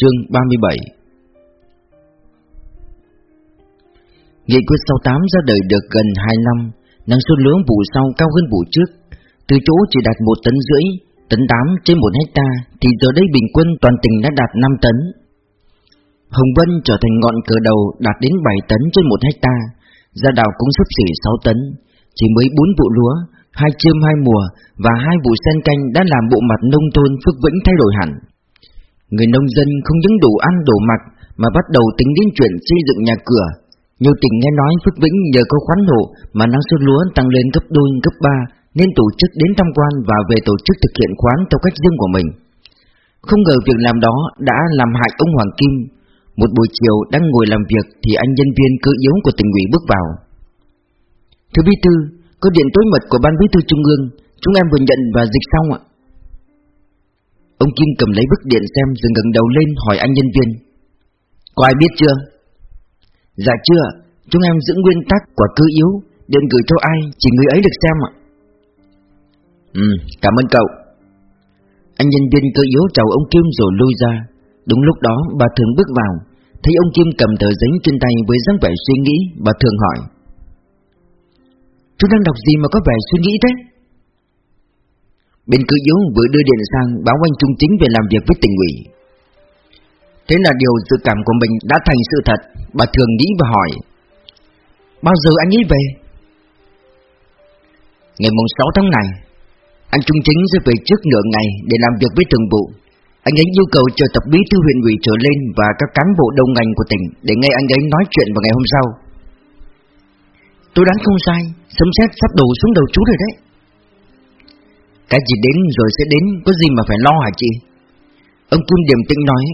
Chương 37 Nghị quyết 68 ra đời được gần 2 năm, năng suất lúa vụ sau cao hơn vụ trước, từ chỗ chỉ đạt 1 tấn rưỡi, tấn 8 trên 1 hecta thì giờ đây bình quân toàn tỉnh đã đạt 5 tấn. Hồng Vân trở thành ngọn cờ đầu đạt đến 7 tấn trên 1 hecta, Gia Đào cũng sắp xỉ 6 tấn, chỉ mới 4 vụ lúa, hai chiêm hai mùa và hai vụ sen canh đã làm bộ mặt nông thôn Phước Vĩnh thay đổi hẳn. Người nông dân không những đủ ăn đủ mặc mà bắt đầu tính đến chuyện xây dựng nhà cửa. Nhiều tỉnh nghe nói Phước Vĩnh nhờ có khoán hộ mà năng suất lúa tăng lên gấp đôi gấp ba nên tổ chức đến tham quan và về tổ chức thực hiện khoán theo cách riêng của mình. Không ngờ việc làm đó đã làm hại ông Hoàng Kim. Một buổi chiều đang ngồi làm việc thì anh nhân viên cơ yếu của tỉnh ủy bước vào. Thưa Bí Thư, có điện tối mật của Ban Bí Thư Trung ương, chúng em vừa nhận và dịch xong ạ. Ông Kim cầm lấy bức điện xem rồi ngẩng đầu lên hỏi anh nhân viên. Có ai biết chưa? Dạ chưa, chúng em giữ nguyên tắc của cứ yếu, điện gửi cho ai, chỉ người ấy được xem ạ. Ừ, cảm ơn cậu. Anh nhân viên cơ yếu chào ông Kim rồi lui ra. Đúng lúc đó bà Thường bước vào, thấy ông Kim cầm tờ giấy trên tay với dáng vẻ suy nghĩ, bà Thường hỏi. Chú đang đọc gì mà có vẻ suy nghĩ thế? Bên cứ yếu vừa đưa điện sang báo anh Trung Chính về làm việc với tỉnh ủy. Thế là điều dự cảm của mình đã thành sự thật, bà thường nghĩ và hỏi. Bao giờ anh ấy về? Ngày mùng 6 tháng này, anh Trung Chính sẽ về trước nửa ngày để làm việc với thường vụ. Anh ấy yêu cầu chờ tập bí thư huyện ủy trở lên và các cán bộ đầu ngành của tỉnh để nghe anh ấy nói chuyện vào ngày hôm sau. Tôi đoán không sai, sấm sét sắp đổ xuống đầu chú rồi đấy. Cái gì đến rồi sẽ đến, có gì mà phải lo hả chị? Ông Kim điềm tĩnh nói,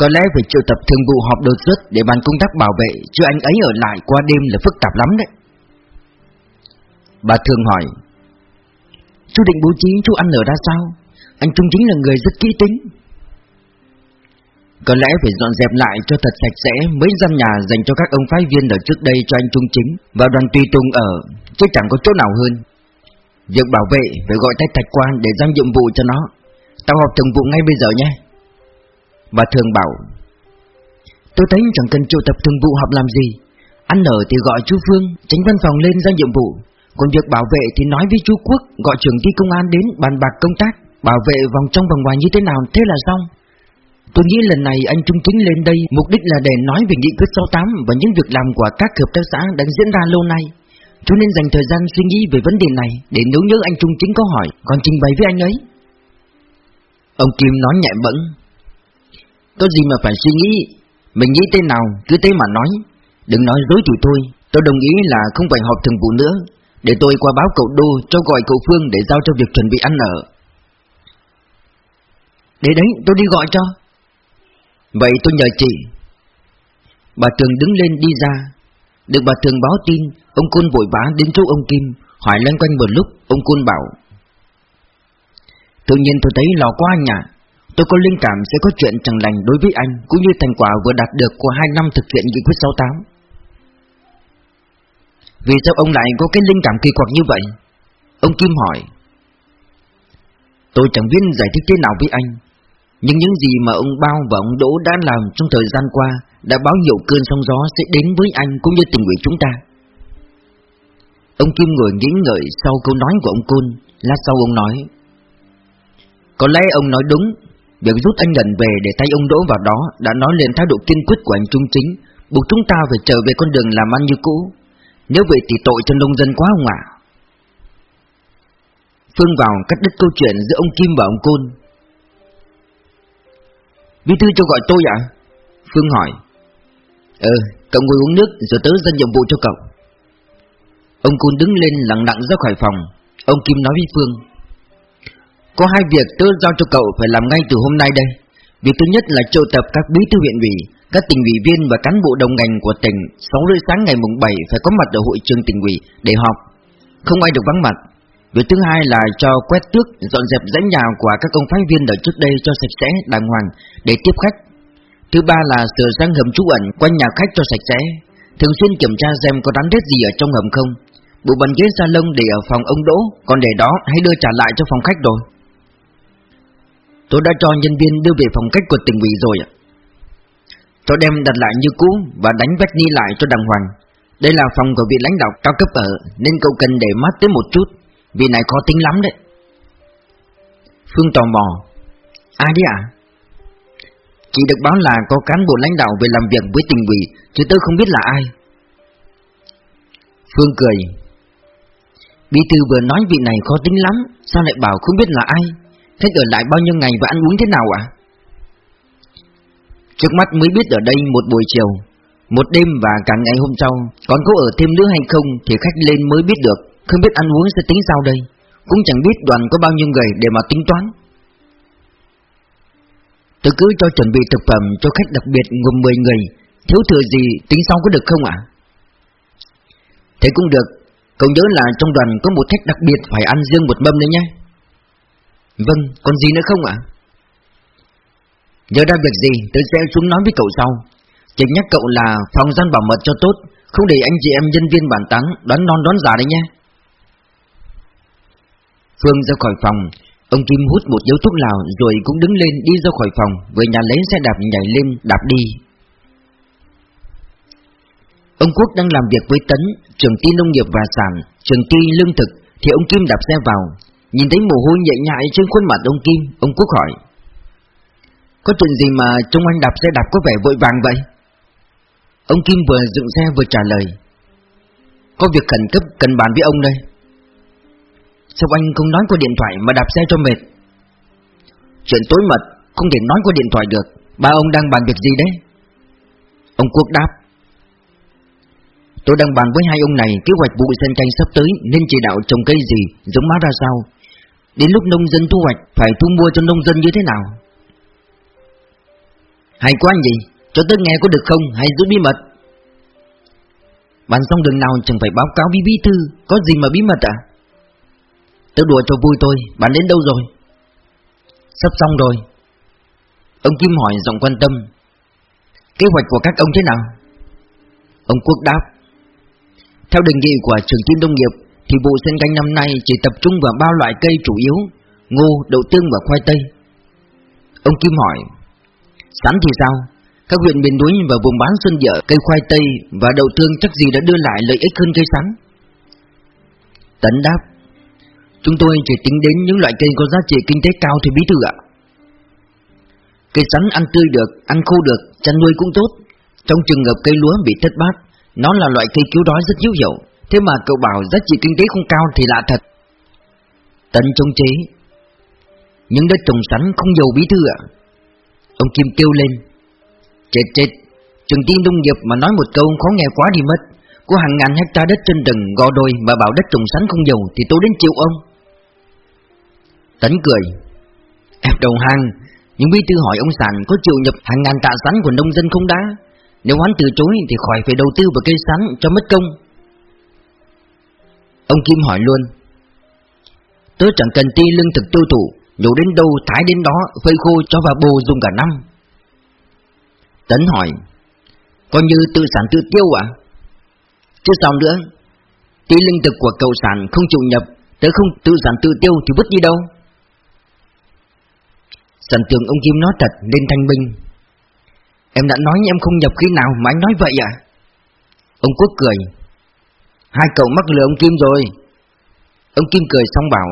có lẽ phải triệu tập thường vụ họp đột xuất để bàn công tác bảo vệ, chứ anh ấy ở lại qua đêm là phức tạp lắm đấy. Bà thường hỏi, chú định bố trí chú ăn ở ra sao? Anh Trung chính là người rất kỹ tính. Có lẽ phải dọn dẹp lại cho thật sạch sẽ mấy gian nhà dành cho các ông phái viên ở trước đây cho anh Trung Chính và đoàn tùy tùng ở, chứ chẳng có chỗ nào hơn. Việc bảo vệ phải gọi tay thạch quan để giao nhiệm vụ cho nó. Tao họp thường vụ ngay bây giờ nhé. Bà thường bảo, tôi thấy chẳng cần triệu tập thường vụ họp làm gì. Ăn ở thì gọi chú Phương, tránh văn phòng lên giao nhiệm vụ. Còn việc bảo vệ thì nói với chú Quốc, gọi trưởng ty công an đến bàn bạc công tác, bảo vệ vòng trong vòng ngoài như thế nào, thế là xong. Tôi nghĩ lần này anh Trung Chính lên đây mục đích là để nói về nghị quyết 68 và những việc làm của các hợp tác xã đang diễn ra lâu nay. Chú nên dành thời gian suy nghĩ về vấn đề này để nếu nhớ anh Trung Chính có hỏi còn trình bày với anh ấy. Ông Kim nói nhẹ bẫng. Có gì mà phải suy nghĩ, mình nghĩ thế nào cứ thế mà nói. Đừng nói dối thì thôi, tôi đồng ý là không phải họp thường vụ nữa. Để tôi qua báo cậu Đô cho gọi cậu Phương để giao cho việc chuẩn bị ăn ở. Để đấy, tôi đi gọi cho. Vậy tôi nhờ chị Bà Tường đứng lên đi ra Được bà Tường báo tin Ông Côn vội vã đến chỗ ông Kim, Hỏi lên quanh một lúc, Ông Côn bảo. Tự nhiên tôi thấy lo quá anh ạ Tôi có linh cảm sẽ có chuyện chẳng lành đối với anh, Cũng như thành quả vừa đạt được của hai năm thực hiện nghị quyết 68 Vì sao ông lại có cái linh cảm kỳ quặc như vậy? Ông Kim hỏi. Tôi chẳng biết giải thích thế nào với anh, nhưng những gì mà ông Bao và ông Đỗ đã làm trong thời gian qua đã báo hiệu cơn sóng gió sẽ đến với anh cũng như tình nguyện chúng ta. Ông Kim ngồi nghĩ ngợi sau câu nói của ông Côn, lát sau ông nói. Có lẽ ông nói đúng, việc rút anh Ngân về để tay ông Đỗ vào đó đã nói lên thái độ kiên quyết của anh Trung Chính, buộc chúng ta phải trở về con đường làm ăn như cũ. Nếu vậy thì tội cho nông dân quá không ạ? Phương vào cắt đứt câu chuyện giữa ông Kim và ông Côn, Bí thư cho gọi tôi ạ? Phương hỏi. Ừ, cậu ngồi uống nước rồi tớ dân nhiệm vụ cho cậu. Ông Côn đứng lên lặng lặng ra khỏi phòng. Ông Kim nói với Phương. Có hai việc tớ giao cho cậu phải làm ngay từ hôm nay đây. Việc thứ nhất là triệu tập các bí thư huyện ủy, các tỉnh ủy viên và cán bộ đồng ngành của tỉnh 6 rưỡi sáng ngày mùng 7 phải có mặt ở hội trường tỉnh ủy để họp. Không ai được vắng mặt. Việc thứ hai là cho quét tước, dọn dẹp dãy nhà của các công phái viên ở trước đây cho sạch sẽ, đàng hoàng để tiếp khách. Thứ ba là sửa sang hầm trú ẩn quanh nhà khách cho sạch sẽ, thường xuyên kiểm tra xem có rắn rết gì ở trong hầm không. Bộ bàn ghế salon để ở phòng ông Đỗ, còn để đó hãy đưa trả lại cho phòng khách rồi. Tôi đã cho nhân viên đưa về phòng khách của tỉnh ủy rồi ạ. Tôi đem đặt lại như cũ Và đánh vách ni lại cho đàng hoàng. Đây là phòng của vị lãnh đạo cao cấp ở Nên cậu cần để mắt tới một chút. Vì này khó tính lắm đấy. Phương tò mò. Ai đấy ạ? Chỉ được báo là có cán bộ lãnh đạo về làm việc với tỉnh ủy Chứ tôi không biết là ai. Phương cười. Bí thư vừa nói vị này khó tính lắm, Sao lại bảo không biết là ai? Thế ở lại bao nhiêu ngày và ăn uống thế nào ạ? Trước mắt mới biết ở đây một buổi chiều, Một đêm và cả ngày hôm sau, Còn có ở thêm nữa hay không Thì khách lên mới biết được, Không biết ăn uống sẽ tính sao đây. Cũng chẳng biết đoàn có bao nhiêu người để mà tính toán. Tôi cứ cho chuẩn bị thực phẩm cho khách đặc biệt gồm 10 người, Thiếu thừa gì tính sau có được không ạ? Thế cũng được Cậu nhớ là trong đoàn có một khách đặc biệt phải ăn riêng một mâm nữa nhé. Vâng, còn gì nữa không ạ? Nhớ ra việc gì tôi sẽ xuống nói với cậu sau. Chỉ nhắc cậu là phòng gian bảo mật cho tốt Không để anh chị em nhân viên bản táng đoán non đoán giả đấy nhé. Phương ra khỏi phòng Ông Kim hút một điếu thuốc lào rồi cũng đứng lên đi ra khỏi phòng về nhà lấy xe đạp nhảy lên đạp đi. Ông Quốc đang làm việc với Tấn, trưởng ty nông nghiệp và sản, trưởng ty lương thực Thì ông Kim đạp xe vào. Nhìn thấy mồ hôi nhẹ nhại trên khuôn mặt ông Kim Ông Quốc hỏi Có chuyện gì mà trông anh đạp xe đạp có vẻ vội vàng vậy? Ông Kim vừa dựng xe vừa trả lời Có việc khẩn cấp cần bàn với ông đây. Sao anh không nói qua điện thoại mà đạp xe cho mệt? Chuyện tối mật Không thể nói qua điện thoại được. Ba ông đang bàn việc gì đấy? Ông Quốc đáp Tôi đang bàn với hai ông này kế hoạch vụ sen canh sắp tới nên chỉ đạo trồng cây gì, giống má ra sao. Đến lúc nông dân thu hoạch phải thu mua cho nông dân như thế nào? Hay quá gì, cho tôi nghe có được không hay giữ bí mật? Bàn xong đường nào chẳng phải báo cáo với bí thư, có gì mà bí mật à? Tôi đùa cho vui tôi, bạn đến đâu rồi? Sắp xong rồi. Ông Kim hỏi giọng quan tâm. Kế hoạch của các ông thế nào? Ông Quốc đáp theo đề nghị của trường tin nông nghiệp thì vụ sen canh năm nay chỉ tập trung vào ba loại cây chủ yếu, ngô, đậu tương và khoai tây. Ông Kim hỏi, sắn thì sao? Các huyện miền núi và vùng bán xuân dở cây khoai tây và đậu tương chắc gì đã đưa lại lợi ích hơn cây sắn? Tấn đáp, chúng tôi chỉ tính đến những loại cây có giá trị kinh tế cao thì bí thư ạ. Cây sắn ăn tươi được, ăn khô được, chăn nuôi cũng tốt. Trong trường hợp cây lúa bị thất bát nó là loại cây cứu đói rất hữu hiệu Thế mà cậu bảo giá trị kinh tế không cao thì lạ thật. Tấn chống chế. Những đất trồng sắn không giàu bí thư ạ. Ông Kim kêu lên. Chết chết Trường tiên nông nghiệp mà nói một câu khó nghe quá đi mất. Có hàng ngàn hecta đất trên rừng, gò đồi Mà bảo đất trồng sắn không giàu Thì tôi đến chịu ông. Tấn cười. Em đầu hàng Nhưng bí thư hỏi ông Sản có chịu nhập hàng ngàn tạ sắn của nông dân không đã nếu hắn từ chối thì khỏi phải đầu tư vào cây sắn cho mất công. Ông Kim hỏi luôn, Tớ chẳng cần ti lương thực tiêu thụ, Nhổ đến đâu, thái đến đó, Phơi khô cho vào bồ dùng cả năm. Tấn hỏi, Coi như tự sản tự tiêu à? Chứ sao nữa Tí lương thực của cậu sản không chịu nhập, Tớ không tự sản tự tiêu thì vứt đi đâu? Sản tưởng ông Kim nói thật nên thanh minh. Em đã nói em không nhập khi nào mà anh nói vậy à? Ông Quốc cười. Hai cậu mắc lừa ông Kim rồi. Ông Kim cười xong bảo,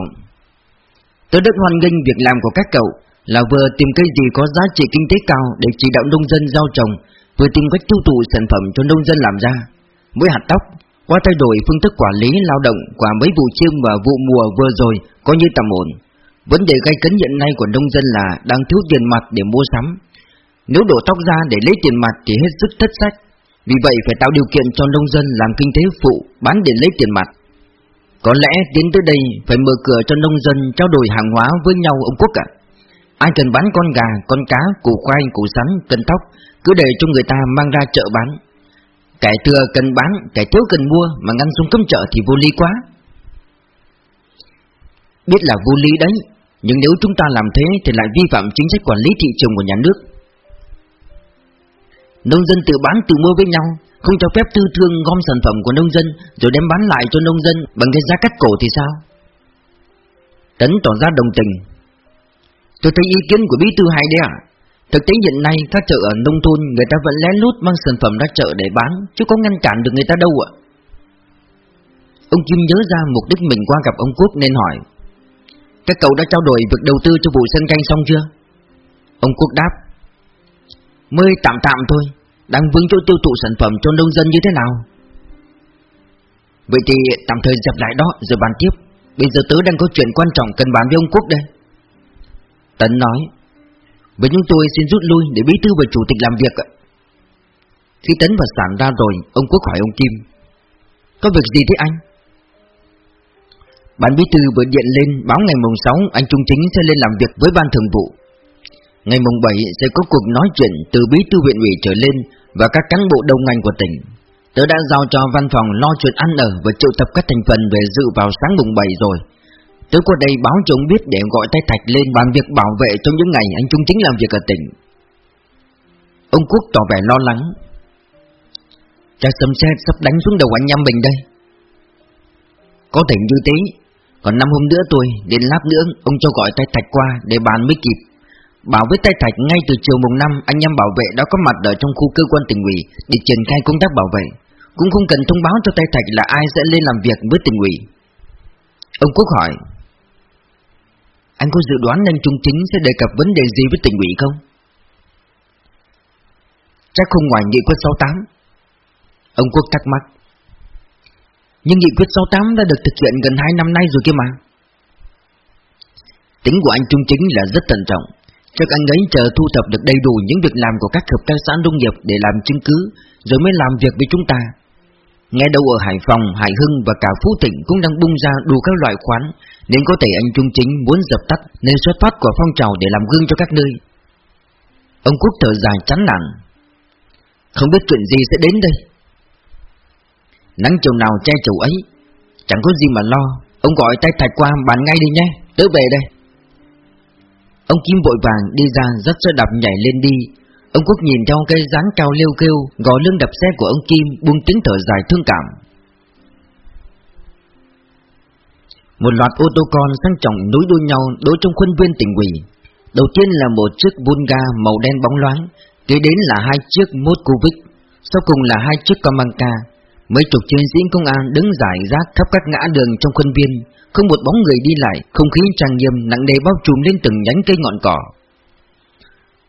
Tôi rất hoan nghênh việc làm của các cậu, Là vừa tìm cây gì có giá trị kinh tế cao Để chỉ đạo nông dân gieo trồng, Vừa tìm cách tiêu thụ sản phẩm cho nông dân làm ra. Mỗi hạt tóc, Qua thay đổi phương thức quản lý lao động Qua mấy vụ chiêm và vụ mùa vừa rồi Có như tầm ổn. Vấn đề gây cấn hiện nay của nông dân là Đang thiếu tiền mặt để mua sắm nếu đổ tóc ra để lấy tiền mặt thì hết sức thất sách. Vì vậy phải tạo điều kiện cho nông dân làm kinh tế phụ bán để lấy tiền mặt. Có lẽ tiến tới đây phải mở cửa cho nông dân trao đổi hàng hóa với nhau ông Quốc ạ. Ai cần bán con gà, con cá, củ khoai, củ sắn, cần tóc Cứ để cho người ta mang ra chợ bán. Kẻ thừa cần bán, kẻ thiếu cần mua Mà ngăn xuống cấm chợ thì vô lý quá. Biết là vô lý đấy Nhưng nếu chúng ta làm thế thì lại vi phạm chính sách quản lý thị trường của nhà nước. Nông dân tự bán tự mua với nhau Không cho phép tư thương gom sản phẩm của nông dân Rồi đem bán lại cho nông dân Bằng cái giá cắt cổ thì sao Tấn tỏ ra đồng tình Tôi thấy ý kiến của bí thư hay đấy ạ. Thực tế hiện nay các chợ ở nông thôn người ta vẫn lén lút mang sản phẩm ra chợ để bán, chứ có ngăn cản được người ta đâu ạ. Ông Kim nhớ ra mục đích mình qua gặp ông Quốc nên hỏi Các cậu đã trao đổi việc đầu tư cho vụ sân canh xong chưa? Ông Quốc đáp Mới tạm tạm thôi Đang vướng chỗ tiêu thụ sản phẩm cho nông dân như thế nào? Vậy thì tạm thời dẹp lại đó, rồi bàn tiếp Bây giờ tớ đang có chuyện quan trọng cần bàn với ông Quốc đây Tấn nói Với chúng tôi xin rút lui để bí thư và chủ tịch làm việc ạ Khi Tấn và Sản ra rồi, Ông Quốc hỏi ông Kim, Có việc gì thế anh? Ban bí thư vừa điện lên, báo ngày mùng 6 anh Trung Chính sẽ lên làm việc với ban thường vụ. Ngày mùng 7 sẽ có cuộc nói chuyện từ bí thư huyện ủy trở lên và các cán bộ đầu ngành của tỉnh. Tớ đã giao cho văn phòng lo chuyện ăn ở và triệu tập các thành phần về dự vào sáng mùng 7 rồi. Tớ qua đây báo cho ông biết để gọi tay Thạch lên bàn việc bảo vệ trong những ngày anh Trung Chính làm việc ở tỉnh. Ông Quốc tỏ vẻ lo lắng. Cha sấm sét sắp đánh xuống đầu anh em mình đây. Có thể như thế, còn năm hôm nữa tôi Đến lát nữa ông cho gọi tay Thạch qua Để bàn mới kịp Bảo với tay Thạch, ngay từ chiều mùng 5 Anh em bảo vệ đã có mặt ở trong khu cơ quan tỉnh ủy Để triển khai công tác bảo vệ. Cũng không cần thông báo cho tay Thạch là ai sẽ lên làm việc với tỉnh ủy. Ông Quốc hỏi, Anh có dự đoán anh Trung Chính sẽ đề cập vấn đề gì với tỉnh ủy không? Chắc không ngoài nghị quyết 68 Ông Quốc thắc mắc, nhưng nghị quyết 68 đã được thực hiện gần 2 năm nay rồi kia mà. Tính của anh Trung Chính là rất thận trọng. Chắc anh ấy chờ thu thập được đầy đủ những việc làm của các hợp tác xã nông nghiệp để làm chứng cứ Rồi mới làm việc với chúng ta. Nghe đâu ở Hải Phòng, Hải Hưng và cả Phú Thịnh cũng đang bung ra đủ các loại khoán Nên có thể anh Trung Chính muốn dập tắt nên xuất phát của phong trào để làm gương cho các nơi. Ông Quốc thở dài chán nản. Không biết chuyện gì sẽ đến đây. Nắng chiều nào che chiều ấy Chẳng có gì mà lo. Ông gọi tay thạch qua bàn ngay đi nhé Tớ về đây. Ông Kim vội vàng đi ra rất xe đạp nhảy lên đi. Ông Quốc nhìn theo cây dáng cao lêu kêu Gò lưng đập xe của ông Kim buông tiếng thở dài thương cảm. Một loạt ô tô con sang trọng nối đuôi nhau đối trong khuôn viên tỉnh ủy. Đầu tiên là một chiếc Volga màu đen bóng loáng Kế đến là hai chiếc Moskovic Sau cùng là hai chiếc Comanca Mấy chục chiến sĩ công an đứng giải rác khắp các ngã đường trong khuôn viên, không một bóng người đi lại, không khí trang nghiêm nặng nề bao trùm lên từng nhánh cây ngọn cỏ.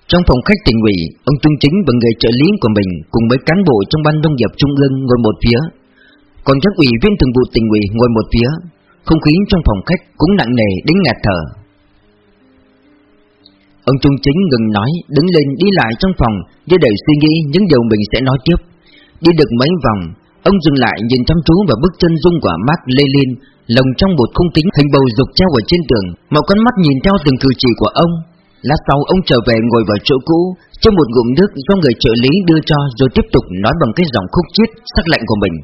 Trong phòng khách tỉnh ủy, ông Trung Chính và người trợ lý của mình cùng với cán bộ trong ban nông nghiệp trung ương ngồi một phía, còn các ủy viên thường vụ tỉnh ủy ngồi một phía. Không khí trong phòng khách cũng nặng nề đến ngạt thở. Ông Trung Chính ngừng nói, đứng lên đi lại trong phòng, với đầy suy nghĩ những điều mình sẽ nói tiếp. Đi được mấy vòng, Ông dừng lại nhìn chăm chú vào bức chân dung của Mark Lenin lồng trong một khung kính hình bầu dục treo ở trên tường, một con mắt nhìn theo từng cử chỉ của ông. Lát sau ông trở về ngồi vào chỗ cũ, cho một ngụm nước do người trợ lý đưa cho rồi tiếp tục nói bằng cái giọng khúc chiết sắc lạnh của mình.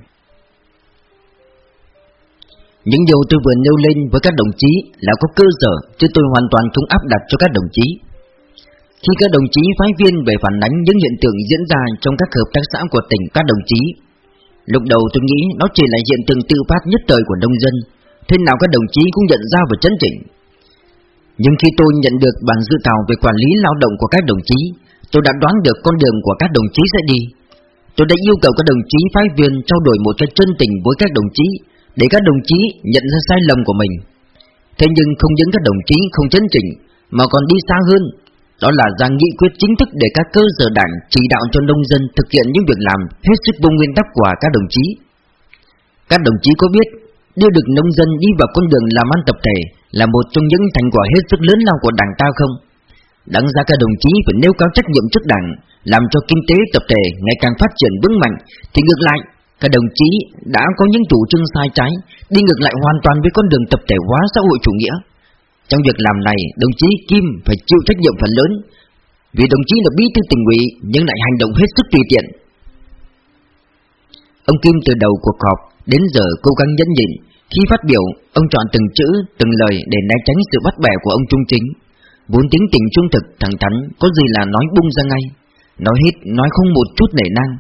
Những điều tôi vừa nêu lên với các đồng chí là có cơ sở, chứ tôi hoàn toàn không áp đặt cho các đồng chí. Khi các đồng chí phái viên về phản ánh những hiện tượng diễn ra trong các hợp tác xã của tỉnh các đồng chí Lúc đầu tôi nghĩ nó chỉ là hiện tượng tự phát nhất thời của nông dân Thế nào các đồng chí cũng nhận ra và chấn chỉnh. Nhưng khi tôi nhận được bản dự thảo về quản lý lao động của các đồng chí, Tôi đã đoán được con đường của các đồng chí sẽ đi. Tôi đã yêu cầu các đồng chí phái viên trao đổi một cách chân tình với các đồng chí Để các đồng chí nhận ra sai lầm của mình. Thế nhưng không những các đồng chí không chấn chỉnh, Mà còn đi xa hơn. Đó là ra nghị quyết chính thức để các cơ sở đảng chỉ đạo cho nông dân thực hiện những việc làm hết sức đúng nguyên tắc của các đồng chí. Các đồng chí có biết đưa được nông dân đi vào con đường làm ăn tập thể là một trong những thành quả hết sức lớn lao của đảng ta không? Đáng ra các đồng chí phải nêu cao trách nhiệm trước đảng, làm cho kinh tế tập thể ngày càng phát triển vững mạnh, thì ngược lại, các đồng chí đã có những chủ trương sai trái, đi ngược lại hoàn toàn với con đường tập thể hóa xã hội chủ nghĩa. Trong việc làm này, đồng chí Kim phải chịu trách nhiệm phần lớn, vì đồng chí là bí thư tỉnh ủy nhưng lại hành động hết sức tùy tiện. Ông Kim từ đầu cuộc họp đến giờ cố gắng nhẫn nhịn, khi phát biểu, ông chọn từng chữ, từng lời để né tránh sự bắt bẻ của ông Trung Chính. Vốn tính tình trung thực, thẳng thắn, có gì là nói bung ra ngay. Nói hết, nói không một chút nể nang.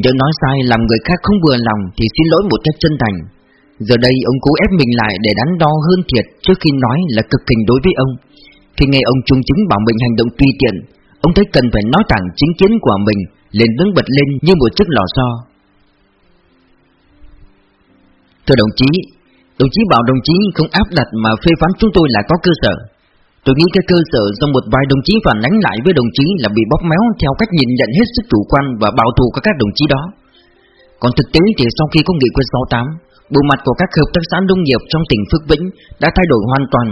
Nhớ nói sai làm người khác không vừa lòng thì xin lỗi một cách chân thành. Giờ đây ông cố ép mình lại để đắn đo hơn thiệt trước khi nói là cực kỳ đối với ông. Khi nghe ông Trung Chính bảo mình hành động tùy tiện Ông thấy cần phải nói thẳng chính kiến của mình liền đứng bật lên như một chiếc lò xo Thưa đồng chí Đồng chí bảo đồng chí không áp đặt mà phê phán chúng tôi là có cơ sở Tôi nghĩ cái cơ sở do một vài đồng chí phản ánh lại với đồng chí là bị bóp méo theo cách nhìn nhận hết sức chủ quan và bảo thủ của các đồng chí đó. Còn thực tế thì sau khi có nghị quyết 68, bộ mặt của các hợp tác xã nông nghiệp trong tỉnh Phước Vĩnh đã thay đổi hoàn toàn.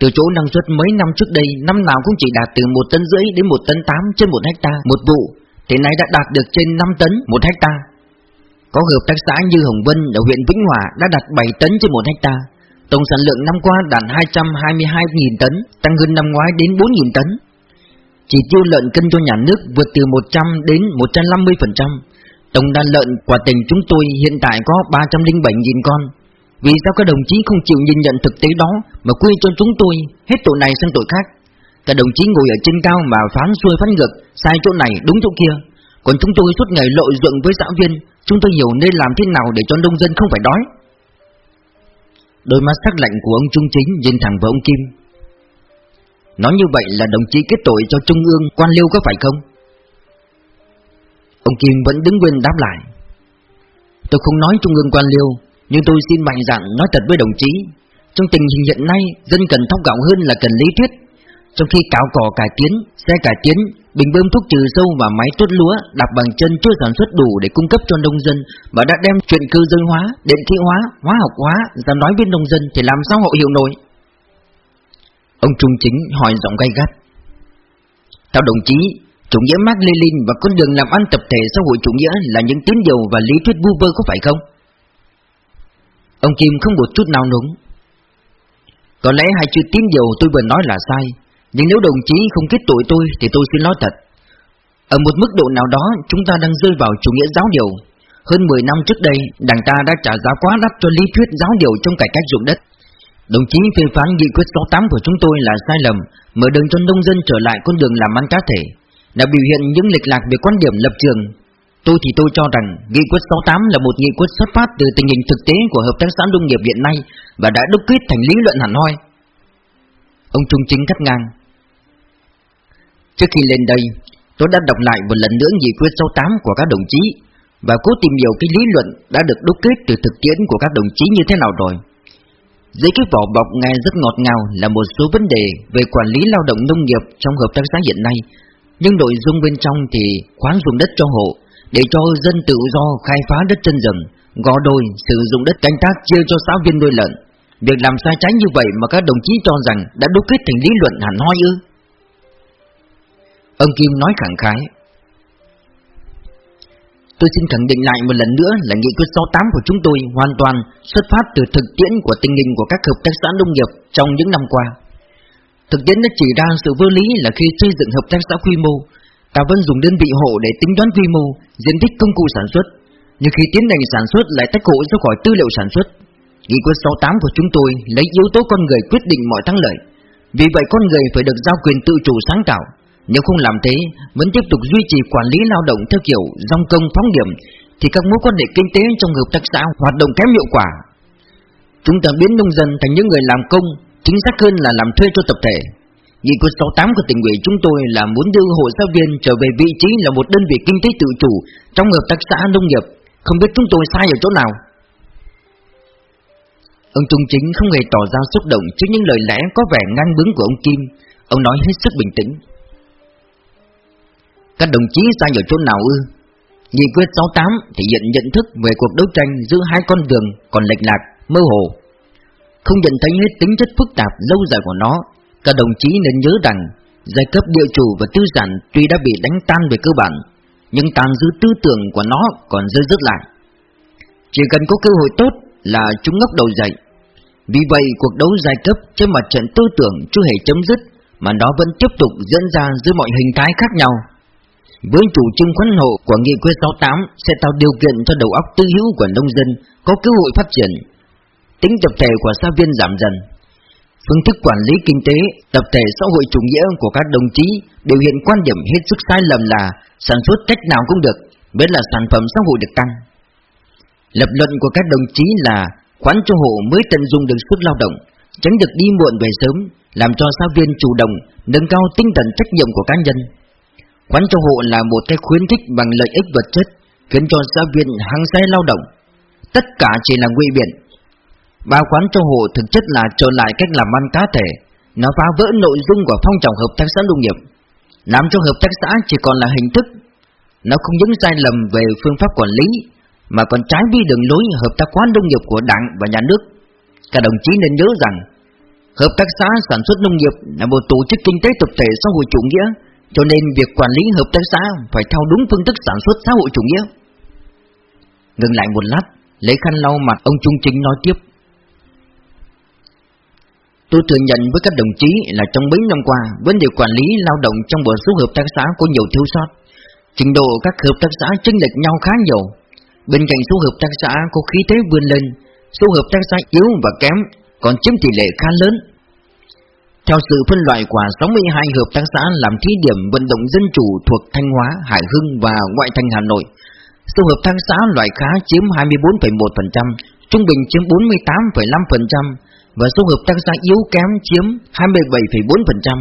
Từ chỗ năng suất mấy năm trước đây, năm nào cũng chỉ đạt từ 1 tấn rưỡi đến 1 tấn 8 trên 1 hecta một vụ, thì nay đã đạt được trên 5 tấn 1 hecta. Có hợp tác xã như Hồng Vân ở huyện Vĩnh Hòa đã đạt 7 tấn trên 1 hecta. Tổng sản lượng năm qua đạt 222.000 tấn, tăng hơn năm ngoái đến 4.000 tấn. Chỉ tiêu lợn cân cho nhà nước vượt từ 100 đến 150%. Tổng đàn lợn của tỉnh chúng tôi hiện tại có 307.000 con. Vì sao các đồng chí không chịu nhìn nhận thực tế đó mà quy cho chúng tôi hết tội này sang tội khác? Các đồng chí ngồi ở trên cao mà phán xuôi phán ngược, sai chỗ này đúng chỗ kia. Còn chúng tôi suốt ngày lội ruộng với xã viên, chúng tôi hiểu nên làm thế nào để cho nông dân không phải đói. Đôi mắt sắc lạnh của ông Trung Chính nhìn thẳng vào ông Kim Nói như vậy là đồng chí kết tội cho Trung ương quan liêu có phải không? Ông Kim vẫn đứng nguyên đáp lại Tôi không nói Trung ương quan liêu, Nhưng tôi xin mạnh dạn nói thật với đồng chí Trong tình hình hiện nay, Dân cần thóc gạo hơn là cần lý thuyết Trong khi cạo cỏ cải tiến, Xe cải tiến Bình bơm thuốc trừ sâu và máy tuốt lúa đạp bằng chân chưa sản xuất đủ để cung cấp cho nông dân và đã đem chuyện cơ giới hóa, điện khí hóa, hóa học hóa ra nói với nông dân thì làm sao họ hiểu nổi? Ông Trung Chính hỏi giọng gay gắt. Theo đồng chí, chủ nghĩa Mark Lenin và con đường làm ăn tập thể xã hội chủ nghĩa là những tín điều và lý thuyết vu vơ có phải không? Ông Kim không một chút nào núng. Có lẽ hai chữ tín điều tôi vừa nói là sai, nhưng nếu đồng chí không kết tội tôi thì tôi xin nói thật Ở một mức độ nào đó, chúng ta đang rơi vào chủ nghĩa giáo điều Hơn 10 năm trước đây, Đảng ta đã trả giá quá đắt cho lý thuyết giáo điều trong cải cách ruộng đất Đồng chí phê phán nghị quyết 68 của chúng tôi là sai lầm, Mở đường cho nông dân trở lại con đường làm ăn cá thể, Đã biểu hiện những lệch lạc về quan điểm lập trường Tôi thì tôi cho rằng nghị quyết 68 là một nghị quyết xuất phát từ tình hình thực tế của hợp tác xã nông nghiệp hiện nay và đã đúc kết thành lý luận hẳn hoi. Ông Trung Chính cắt ngang. Trước khi lên đây, tôi đã đọc lại một lần nữa nghị quyết 68 của các đồng chí và cố tìm hiểu cái lý luận đã được đúc kết từ thực tiễn của các đồng chí như thế nào rồi. Dưới cái vỏ bọc nghe rất ngọt ngào là một số vấn đề về quản lý lao động nông nghiệp trong hợp tác xã hiện nay, nhưng nội dung bên trong thì khoán dùng đất cho hộ, để cho dân tự do khai phá đất chân rừng, gò đồi, sử dụng đất canh tác chia cho xã viên nuôi lợn. Việc làm sai trái như vậy mà các đồng chí cho rằng đã đúc kết thành lý luận hẳn hoi ư? Ông Kim nói khẳng khái Tôi xin khẳng định lại một lần nữa là nghị quyết 68 của chúng tôi hoàn toàn xuất phát từ thực tiễn của tình hình của các hợp tác xã nông nghiệp trong những năm qua. Thực tiễn đã chỉ ra sự vô lý là khi xây dựng hợp tác xã quy mô, ta vẫn dùng đơn vị hộ để tính toán quy mô, diện tích công cụ sản xuất, nhưng khi tiến hành sản xuất lại tách hộ ra khỏi tư liệu sản xuất. Nghị quyết 68 của chúng tôi lấy yếu tố con người quyết định mọi thắng lợi. Vì vậy con người phải được giao quyền tự chủ sáng tạo, nếu không làm thế, vẫn tiếp tục duy trì quản lý lao động theo kiểu dòng công phóng điểm, thì các mối quan hệ kinh tế trong hợp tác xã hoạt động kém hiệu quả. Chúng ta biến nông dân thành những người làm công, chính xác hơn là làm thuê cho tập thể. Nghị quyết 68 của tỉnh ủy chúng tôi là muốn đưa hộ giáo viên trở về vị trí là một đơn vị kinh tế tự chủ trong hợp tác xã nông nghiệp. Không biết chúng tôi sai ở chỗ nào. Ông Trung Chính không hề tỏ ra xúc động trước những lời lẽ có vẻ ngang bướng của ông Kim. Ông nói hết sức bình tĩnh. Các đồng chí sai ở chỗ nào ư? Nghị quyết 68 thể hiện nhận thức về cuộc đấu tranh giữa hai con đường còn lệch lạc, mơ hồ. Không nhận thấy hết tính chất phức tạp lâu dài của nó, các đồng chí nên nhớ rằng giai cấp địa chủ và tư sản tuy đã bị đánh tan về cơ bản, nhưng tàn dư tư tưởng của nó còn rơi rớt lại. Chỉ cần có cơ hội tốt là chúng ngóc đầu dậy. Vì vậy cuộc đấu giai cấp trên mặt trận tư tưởng chưa hề chấm dứt mà nó vẫn tiếp tục diễn ra dưới mọi hình thái khác nhau. Với chủ trương khoán hộ của nghị quyết 68 sẽ tạo điều kiện cho đầu óc tư hữu của nông dân có cơ hội phát triển. Tính tập thể của xã viên giảm dần. Phương thức quản lý kinh tế, tập thể xã hội chủ nghĩa của các đồng chí biểu hiện quan điểm hết sức sai lầm là sản xuất cách nào cũng được, miễn là sản phẩm xã hội được tăng. Lập luận của các đồng chí là khoán cho hộ mới tận dụng được sức lao động, tránh được đi muộn về sớm, làm cho giáo viên chủ động nâng cao tinh thần trách nhiệm của cá nhân. Quán cho hộ là một cái khuyến khích bằng lợi ích vật chất, khiến cho giáo viên hăng say lao động. Tất cả chỉ là ngụy biện. Ba quán cho hộ thực chất là trở lại cách làm ăn cá thể, nó phá vỡ nội dung của phong trào hợp tác xã nông nghiệp, làm cho hợp tác xã chỉ còn là hình thức. Nó không những sai lầm về phương pháp quản lý, mà còn trái với đường lối hợp tác quán nông nghiệp của đảng và nhà nước. Các đồng chí nên nhớ rằng, hợp tác xã sản xuất nông nghiệp là một tổ chức kinh tế tập thể xã hội chủ nghĩa, cho nên việc quản lý hợp tác xã phải theo đúng phương thức sản xuất xã hội chủ nghĩa. Ngừng lại một lát, lấy khăn lau mặt ông Trung Chính nói tiếp. Tôi thừa nhận với các đồng chí là trong mấy năm qua, vấn đề quản lý lao động trong một số hợp tác xã có nhiều thiếu sót. Trình độ các hợp tác xã chênh lệch nhau khá nhiều. Bên cạnh số hợp tác xã có khí thế vươn lên, số hợp tác xã yếu và kém còn chiếm tỷ lệ khá lớn. Theo sự phân loại của 62 hợp tác xã làm thí điểm vận động dân chủ thuộc Thanh Hóa, Hải Hưng và ngoại thành Hà Nội, số hợp tác xã loại khá chiếm 24,1%, trung bình chiếm 48,5%, và số hợp tác xã yếu kém chiếm 27,4%.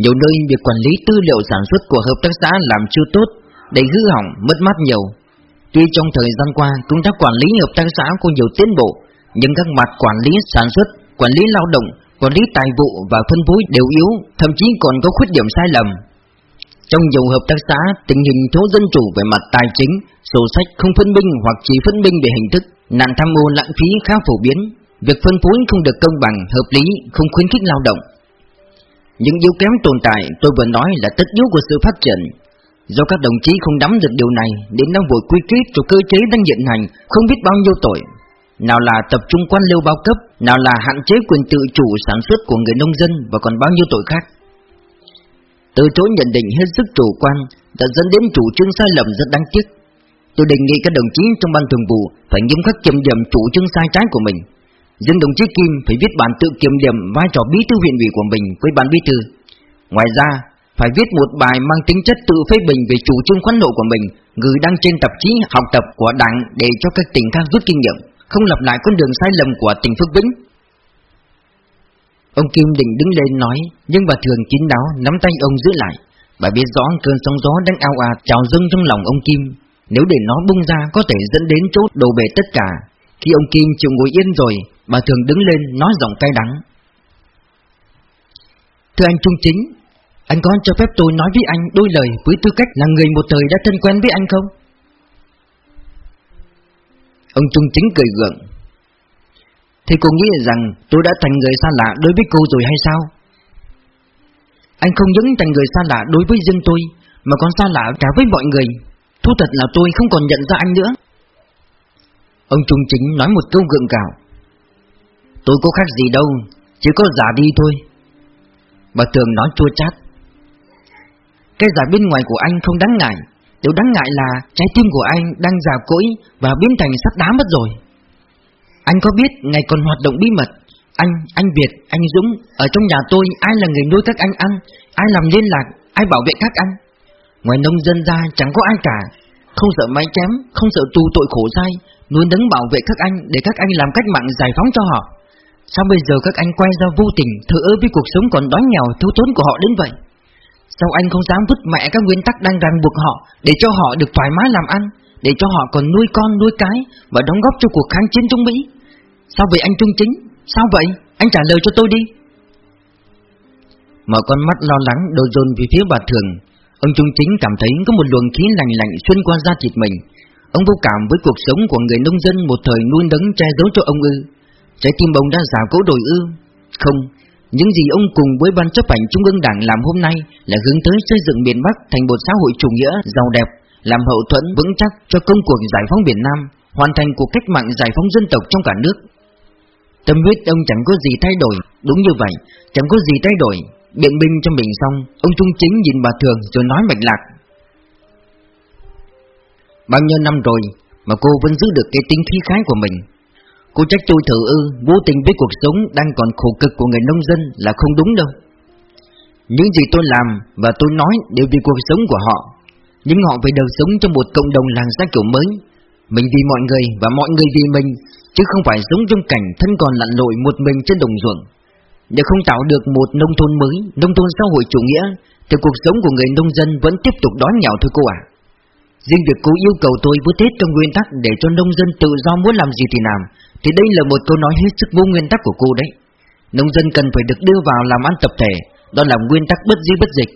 Nhiều nơi việc quản lý tư liệu sản xuất của hợp tác xã làm chưa tốt, đầy hư hỏng, mất mát nhiều. Tuy trong thời gian qua công tác quản lý hợp tác xã có nhiều tiến bộ, nhưng các mặt quản lý sản xuất, quản lý lao động, quản lý tài vụ và phân phối đều yếu, thậm chí còn có khuyết điểm sai lầm. Trong nhiều hợp tác xã, tình hình thiếu dân chủ về mặt tài chính, sổ sách không phân minh hoặc chỉ phân minh về hình thức, nạn tham mô lãng phí khá phổ biến, việc phân phối không được công bằng, hợp lý, không khuyến khích lao động. Những yếu kém tồn tại tôi vừa nói là tất yếu của sự phát triển. Do các đồng chí không nắm được điều này đến đang vội quy kết cho cơ chế đang hiện hành không biết bao nhiêu tội. Nào là tập trung quan liêu bao cấp, nào là hạn chế quyền tự chủ sản xuất của người nông dân và còn bao nhiêu tội khác. Từ chối nhận định hết sức chủ quan đã dẫn đến chủ trương sai lầm rất đáng tiếc. Tôi đề nghị các đồng chí trong ban thường vụ phải nghiêm khắc kiểm điểm chủ trương sai trái của mình. Riêng đồng chí Kim phải viết bản tự kiểm điểm vai trò bí thư huyện ủy của mình với ban bí thư. Ngoài ra, phải viết một bài mang tính chất tự phê bình về chủ trương khoán nộ của mình, gửi đăng trên tạp chí học tập của đảng để cho các tỉnh khác rút kinh nghiệm, không lặp lại con đường sai lầm của tỉnh Phước Vĩnh. Ông Kim định đứng lên nói, nhưng bà thường kín đáo nắm tay ông giữ lại. Bà biết rõ cơn sóng gió đang ao ạt trào dâng trong lòng ông Kim, nếu để nó bung ra có thể dẫn đến chốt đổ bể tất cả. Khi ông Kim chịu ngồi yên rồi, bà thường đứng lên nói giọng cay đắng. Thưa anh Trung Chính, anh có cho phép tôi nói với anh đôi lời với tư cách là người một thời đã thân quen với anh không? Ông Trung Chính cười gượng. Thì cô nghĩ rằng tôi đã thành người xa lạ đối với cô rồi hay sao? Anh không những thành người xa lạ đối với riêng tôi, mà còn xa lạ cả với mọi người. Thú thật là tôi không còn nhận ra anh nữa. Ông Trung Chính nói một câu gượng gạo. Tôi có khác gì đâu, chỉ có giả đi thôi. Bà Tường nói chua chát. Cái giả bên ngoài của anh không đáng ngại, điều đáng ngại là trái tim của anh đang già cỗi và biến thành sắt đá mất rồi. Anh có biết ngày còn hoạt động bí mật, anh, anh Việt, anh Dũng, ở trong nhà tôi ai là người nuôi các anh ăn, ai làm liên lạc, ai bảo vệ các anh. Ngoài nông dân ra chẳng có ai cả, không sợ máy chém, không sợ tù tội khổ sai nuôi nấng bảo vệ các anh để các anh làm cách mạng giải phóng cho họ. Sao bây giờ các anh quay ra vô tình, thờ ơ với cuộc sống còn đói nghèo thiếu thốn của họ đến vậy? Sao anh không dám vứt mẹ các nguyên tắc đang ràng buộc họ để cho họ được thoải mái làm ăn, để cho họ còn nuôi con nuôi cái và đóng góp cho cuộc kháng chiến chống Mỹ? Sao vậy anh Trung Chính? Sao vậy? Anh trả lời cho tôi đi. Mở con mắt lo lắng đôi dồn về phía bà Thường Ông Trung Chính cảm thấy có một luồng khí lạnh lạnh xuyên qua da thịt mình Ông vô cảm với cuộc sống của người nông dân một thời nuôi nấng che giấu cho ông ư Trái tim ông đã giả cố đổi ư Không, những gì ông cùng với ban chấp hành Trung ương Đảng làm hôm nay Là hướng tới xây dựng miền Bắc thành một xã hội chủ nghĩa giàu đẹp Làm hậu thuẫn vững chắc cho công cuộc giải phóng miền Nam Hoàn thành cuộc cách mạng giải phóng dân tộc trong cả nước. Tâm huyết ông chẳng có gì thay đổi Đúng như vậy, chẳng có gì thay đổi. Biện binh cho mình xong Ông Trung Chính nhìn bà Thường rồi nói mạch lạc. Bao nhiêu năm rồi Mà cô vẫn giữ được cái tính khí khái của mình? Cô trách tôi thử ư Vô tình biết cuộc sống đang còn khổ cực của người nông dân Là không đúng đâu Những gì tôi làm và tôi nói Đều vì cuộc sống của họ Nhưng họ phải được sống trong một cộng đồng làng xã kiểu mới Mình vì mọi người và mọi người vì mình chứ không phải sống trong cảnh thân còn lặn lội một mình trên đồng ruộng. Nếu không tạo được một nông thôn mới, nông thôn xã hội chủ nghĩa, thì cuộc sống của người nông dân vẫn tiếp tục đói nghèo thôi cô ạ. Riêng việc cô yêu cầu tôi với Tết trong nguyên tắc để cho nông dân tự do muốn làm gì thì làm, thì đây là một câu nói hết sức vô nguyên tắc của cô đấy. Nông dân cần phải được đưa vào làm ăn tập thể, đó là nguyên tắc bất di bất dịch.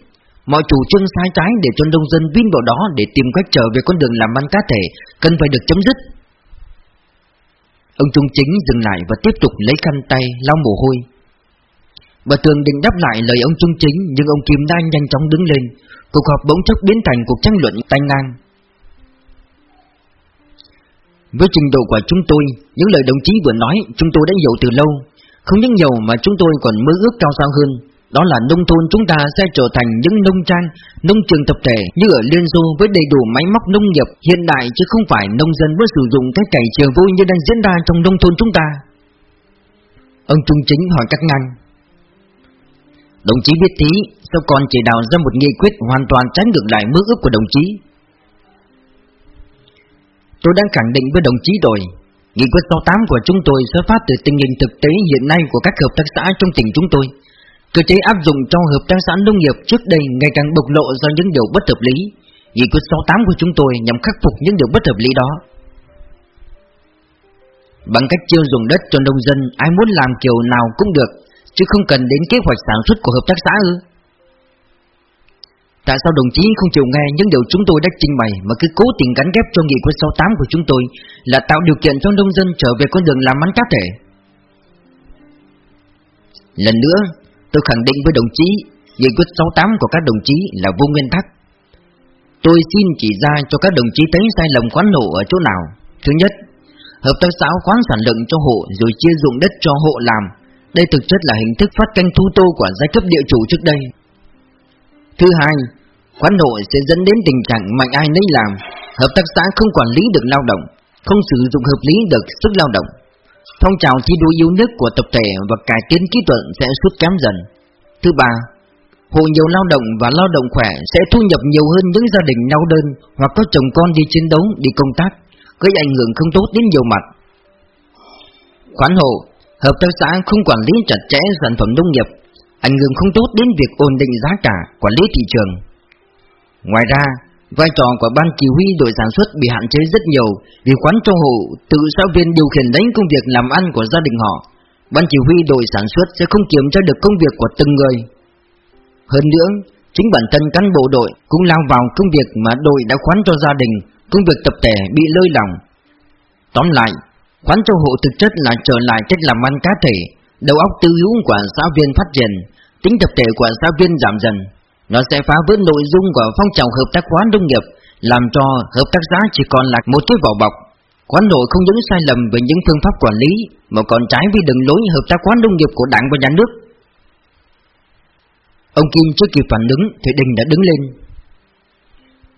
Mọi chủ trương sai trái để cho nông dân vin vào đó để tìm cách trở về con đường làm ăn cá thể cần phải được chấm dứt. Ông Trung Chính dừng lại và tiếp tục lấy khăn tay lau mồ hôi. Bà Tường định đáp lại lời ông Trung Chính nhưng ông Kim đã nhanh chóng đứng lên. Cuộc họp bỗng chốc biến thành cuộc tranh luận tay ngang. Với trình độ của chúng tôi, những lời đồng chí vừa nói chúng tôi đã hiểu từ lâu. Không những nhiều mà chúng tôi còn mơ ước cao sao hơn. Đó là nông thôn chúng ta sẽ trở thành những nông trang, nông trường tập thể như ở Liên Xô với đầy đủ máy móc nông nghiệp hiện đại chứ không phải nông dân vẫn sử dụng cái cày trường vui như đang diễn ra trong nông thôn chúng ta. Ông Trung Chính hỏi cắt ngang. Đồng chí biết tí, sao còn chỉ đào ra một nghị quyết hoàn toàn trái ngược lại mơ ước của đồng chí? Tôi đang khẳng định với đồng chí rồi, nghị quyết 68 của chúng tôi xuất phát từ tình hình thực tế hiện nay của các hợp tác xã trong tỉnh chúng tôi. Cơ chế áp dụng cho hợp tác xã nông nghiệp trước đây ngày càng bộc lộ do những điều bất hợp lý. Nghị quyết 68 của chúng tôi nhằm khắc phục những điều bất hợp lý đó. Bằng cách chiêu dùng đất cho nông dân, ai muốn làm kiểu nào cũng được, chứ không cần đến kế hoạch sản xuất của hợp tác xã ư? Tại sao đồng chí không chịu nghe những điều chúng tôi đã trình bày mà cứ cố tình gắn ghép cho nghị quyết 68 của chúng tôi là tạo điều kiện cho nông dân trở về con đường làm ăn cá thể? Lần nữa, tôi khẳng định với đồng chí, nghị quyết 68 của các đồng chí là vô nguyên tắc. Tôi xin chỉ ra cho các đồng chí thấy sai lầm khoán nổ ở chỗ nào. Thứ nhất, hợp tác xã khoán sản lượng cho hộ rồi chia dụng đất cho hộ làm. Đây thực chất là hình thức phát canh thu tô của giai cấp địa chủ trước đây. Thứ hai, khoán nộ sẽ dẫn đến tình trạng mạnh ai nấy làm, hợp tác xã không quản lý được lao động, không sử dụng hợp lý được sức lao động. Phong trào thi đua yêu nước của tập thể và cải tiến kỹ thuật sẽ sút kém dần. Thứ ba, hộ nhiều lao động và lao động khỏe sẽ thu nhập nhiều hơn những gia đình nhau đơn hoặc có chồng con đi chiến đấu, đi công tác, gây ảnh hưởng không tốt đến nhiều mặt. Khoán hộ, hợp tác xã không quản lý chặt chẽ sản phẩm nông nghiệp, ảnh hưởng không tốt đến việc ổn định giá cả, quản lý thị trường. Ngoài ra, vai trò của ban chỉ huy đội sản xuất bị hạn chế rất nhiều vì khoán cho hộ tự giáo viên điều khiển đánh công việc làm ăn của gia đình họ. Ban chỉ huy đội sản xuất sẽ không kiểm tra được công việc của từng người. Hơn nữa, chính bản thân cán bộ đội cũng lao vào công việc mà đội đã khoán cho gia đình, công việc tập thể bị lơi lỏng. Tóm lại, khoán cho hộ thực chất là trở lại cách làm ăn cá thể, đầu óc tư hữu của giáo viên phát triển, tính tập thể của giáo viên giảm dần. Nó sẽ phá vỡ nội dung của phong trào hợp tác hóa nông nghiệp, làm cho hợp tác xã chỉ còn là một cái vỏ bọc. Quán nội không những sai lầm về những phương pháp quản lý, mà còn trái với đường lối hợp tác hóa nông nghiệp của đảng và nhà nước. Ông Kim chưa kịp phản ứng thì Đình đã đứng lên.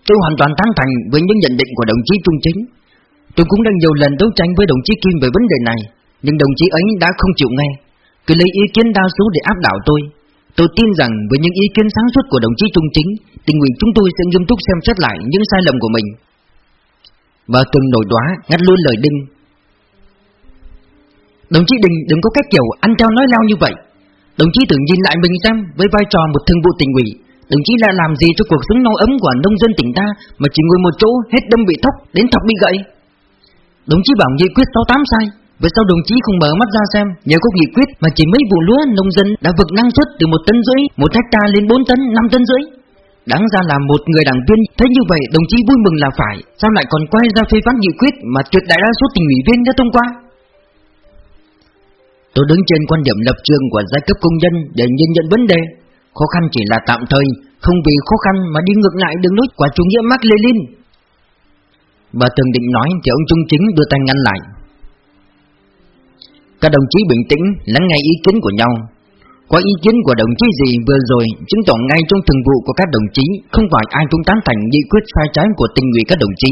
Tôi hoàn toàn tán thành với những nhận định của đồng chí Trung Chính. Tôi cũng đã nhiều lần đấu tranh với đồng chí Kim về vấn đề này, nhưng đồng chí ấy đã không chịu nghe, cứ lấy ý kiến đa số để áp đảo tôi. Tôi tin rằng với những ý kiến sáng suốt của đồng chí Trung Chính, tình nguyện chúng tôi sẽ nghiêm túc xem xét lại những sai lầm của mình. Bà từng nổi đoá ngắt luôn lời Đinh. Đồng chí Đình đừng có cách kiểu ăn trao nói lao như vậy. Đồng chí tưởng nhìn lại mình xem với vai trò một thương vụ tỉnh ủy, đồng chí đã làm gì cho cuộc sống no ấm của nông dân tỉnh ta mà chỉ ngồi một chỗ hết đâm bị thóc đến thọc bị gậy. Đồng chí bảo nghị quyết 68 sai, Vậy sao đồng chí không mở mắt ra xem, Nhờ có nghị quyết mà chỉ mấy vụ lúa nông dân đã vượt năng suất từ một tấn rưỡi, một hecta lên 4 tấn 5 tấn rưỡi. Đáng ra là một người đảng viên Thấy như vậy, đồng chí vui mừng là phải, Sao lại còn quay ra phê phán nghị quyết Mà tuyệt đại đa số tình ủy viên đã thông qua? Tôi đứng trên quan điểm lập trường của giai cấp công nhân Để nhìn nhận vấn đề. Khó khăn chỉ là tạm thời, Không vì khó khăn mà đi ngược lại đường lối của chủ nghĩa Mark Lenin. Bà từng định nói thì ông Trung Chính đưa tay ngăn lại các đồng chí bình tĩnh, lắng nghe ý kiến của nhau. Có ý kiến của đồng chí gì vừa rồi, Chứng tỏ ngay trong thường vụ của các đồng chí, Không phải ai cũng tán thành nghị quyết sai trái của tình ủy các đồng chí.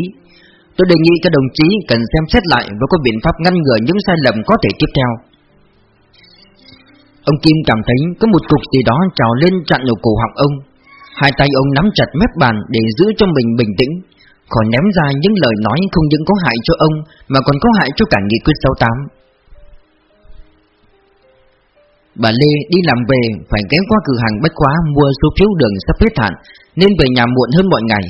Tôi đề nghị các đồng chí cần xem xét lại Và có biện pháp ngăn ngừa những sai lầm có thể tiếp theo. Ông Kim cảm thấy có một cục gì đó trào lên chặn ở cổ họng ông. Hai tay ông nắm chặt mép bàn để giữ cho mình bình tĩnh. Khỏi ném ra những lời nói không những có hại cho ông, mà còn có hại cho cả nghị quyết 68. Bà Lê đi làm về phải ghé qua cửa hàng bách quá mua số phiếu đường sắp hết hạn nên về nhà muộn hơn mọi ngày.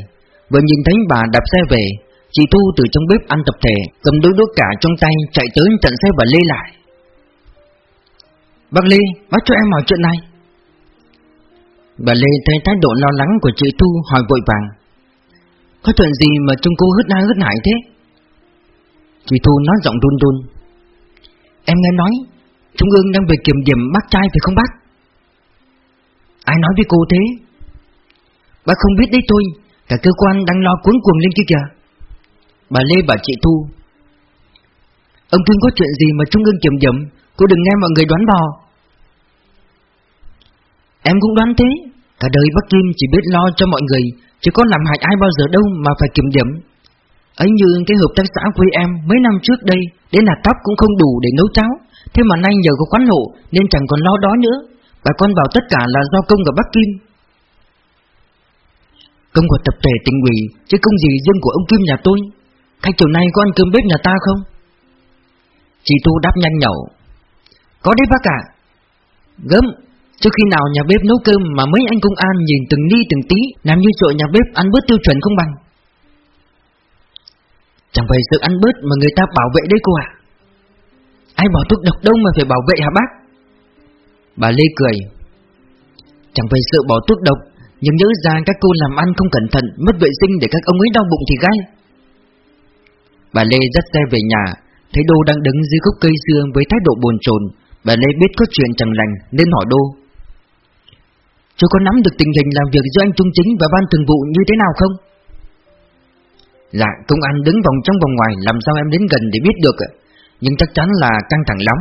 Vừa nhìn thấy bà đạp xe về, chị Thu từ trong bếp ăn tập thể cầm đôi đũa cả trong tay chạy tới chặn xe bà Lê lại. Bác Lê, bác cho em hỏi chuyện này. Bà Lê thấy thái độ lo lắng của chị Thu hỏi vội vàng. Có chuyện gì mà trông cô hứt nai hứt hải thế? Chị Thu nói giọng run run. Em nghe nói Trung ương đang về kiểm điểm bác trai phải không bác? Ai nói với cô thế? Bác không biết đấy tôi. Cả cơ quan đang lo cuốn cuồng lên kia kìa. Bà Lê bảo chị Thu. Ông Kim có chuyện gì mà Trung ương kiểm điểm? Cô đừng nghe mọi người đoán bò. Em cũng đoán thế. Cả đời bác Kim chỉ biết lo cho mọi người, Chứ có làm hại ai bao giờ đâu mà phải kiểm điểm. Ấy như cái hợp tác xã quê em mấy năm trước đây, Đến là tóc cũng không đủ để nấu cháo. Thế mà nay nhờ có quán hộ, Nên chẳng còn lo đó nữa. Bà con bảo tất cả là do công của bác Kim. Công của tập thể tỉnh ủy, Chứ công gì riêng của ông Kim nhà tôi. Khách chiều nay có ăn cơm bếp nhà ta không? Chị Tu đáp nhanh nhậu. Có đấy bác ạ. Gớm, Trước khi nào nhà bếp nấu cơm mà mấy anh công an nhìn từng ly từng tí, Làm như sợ nhà bếp ăn bớt tiêu chuẩn không bằng. Chẳng phải sự ăn bớt mà người ta bảo vệ đấy cô ạ. Ai bỏ thuốc độc đâu mà phải bảo vệ hả bác? Bà Lê cười. Chẳng phải sợ bỏ thuốc độc, Nhưng nhớ ra các cô làm ăn không cẩn thận, Mất vệ sinh để các ông ấy đau bụng thì gai. Bà Lê dắt xe về nhà, Thấy Đô đang đứng dưới gốc cây xưa Với thái độ buồn chồn. Bà Lê biết có chuyện chẳng lành, Nên hỏi Đô. Chú có nắm được tình hình làm việc giữa anh Trung Chính Và ban thường vụ như thế nào không? Dạ công an đứng vòng trong vòng ngoài, Làm sao em đến gần để biết được nhưng chắc chắn là căng thẳng lắm.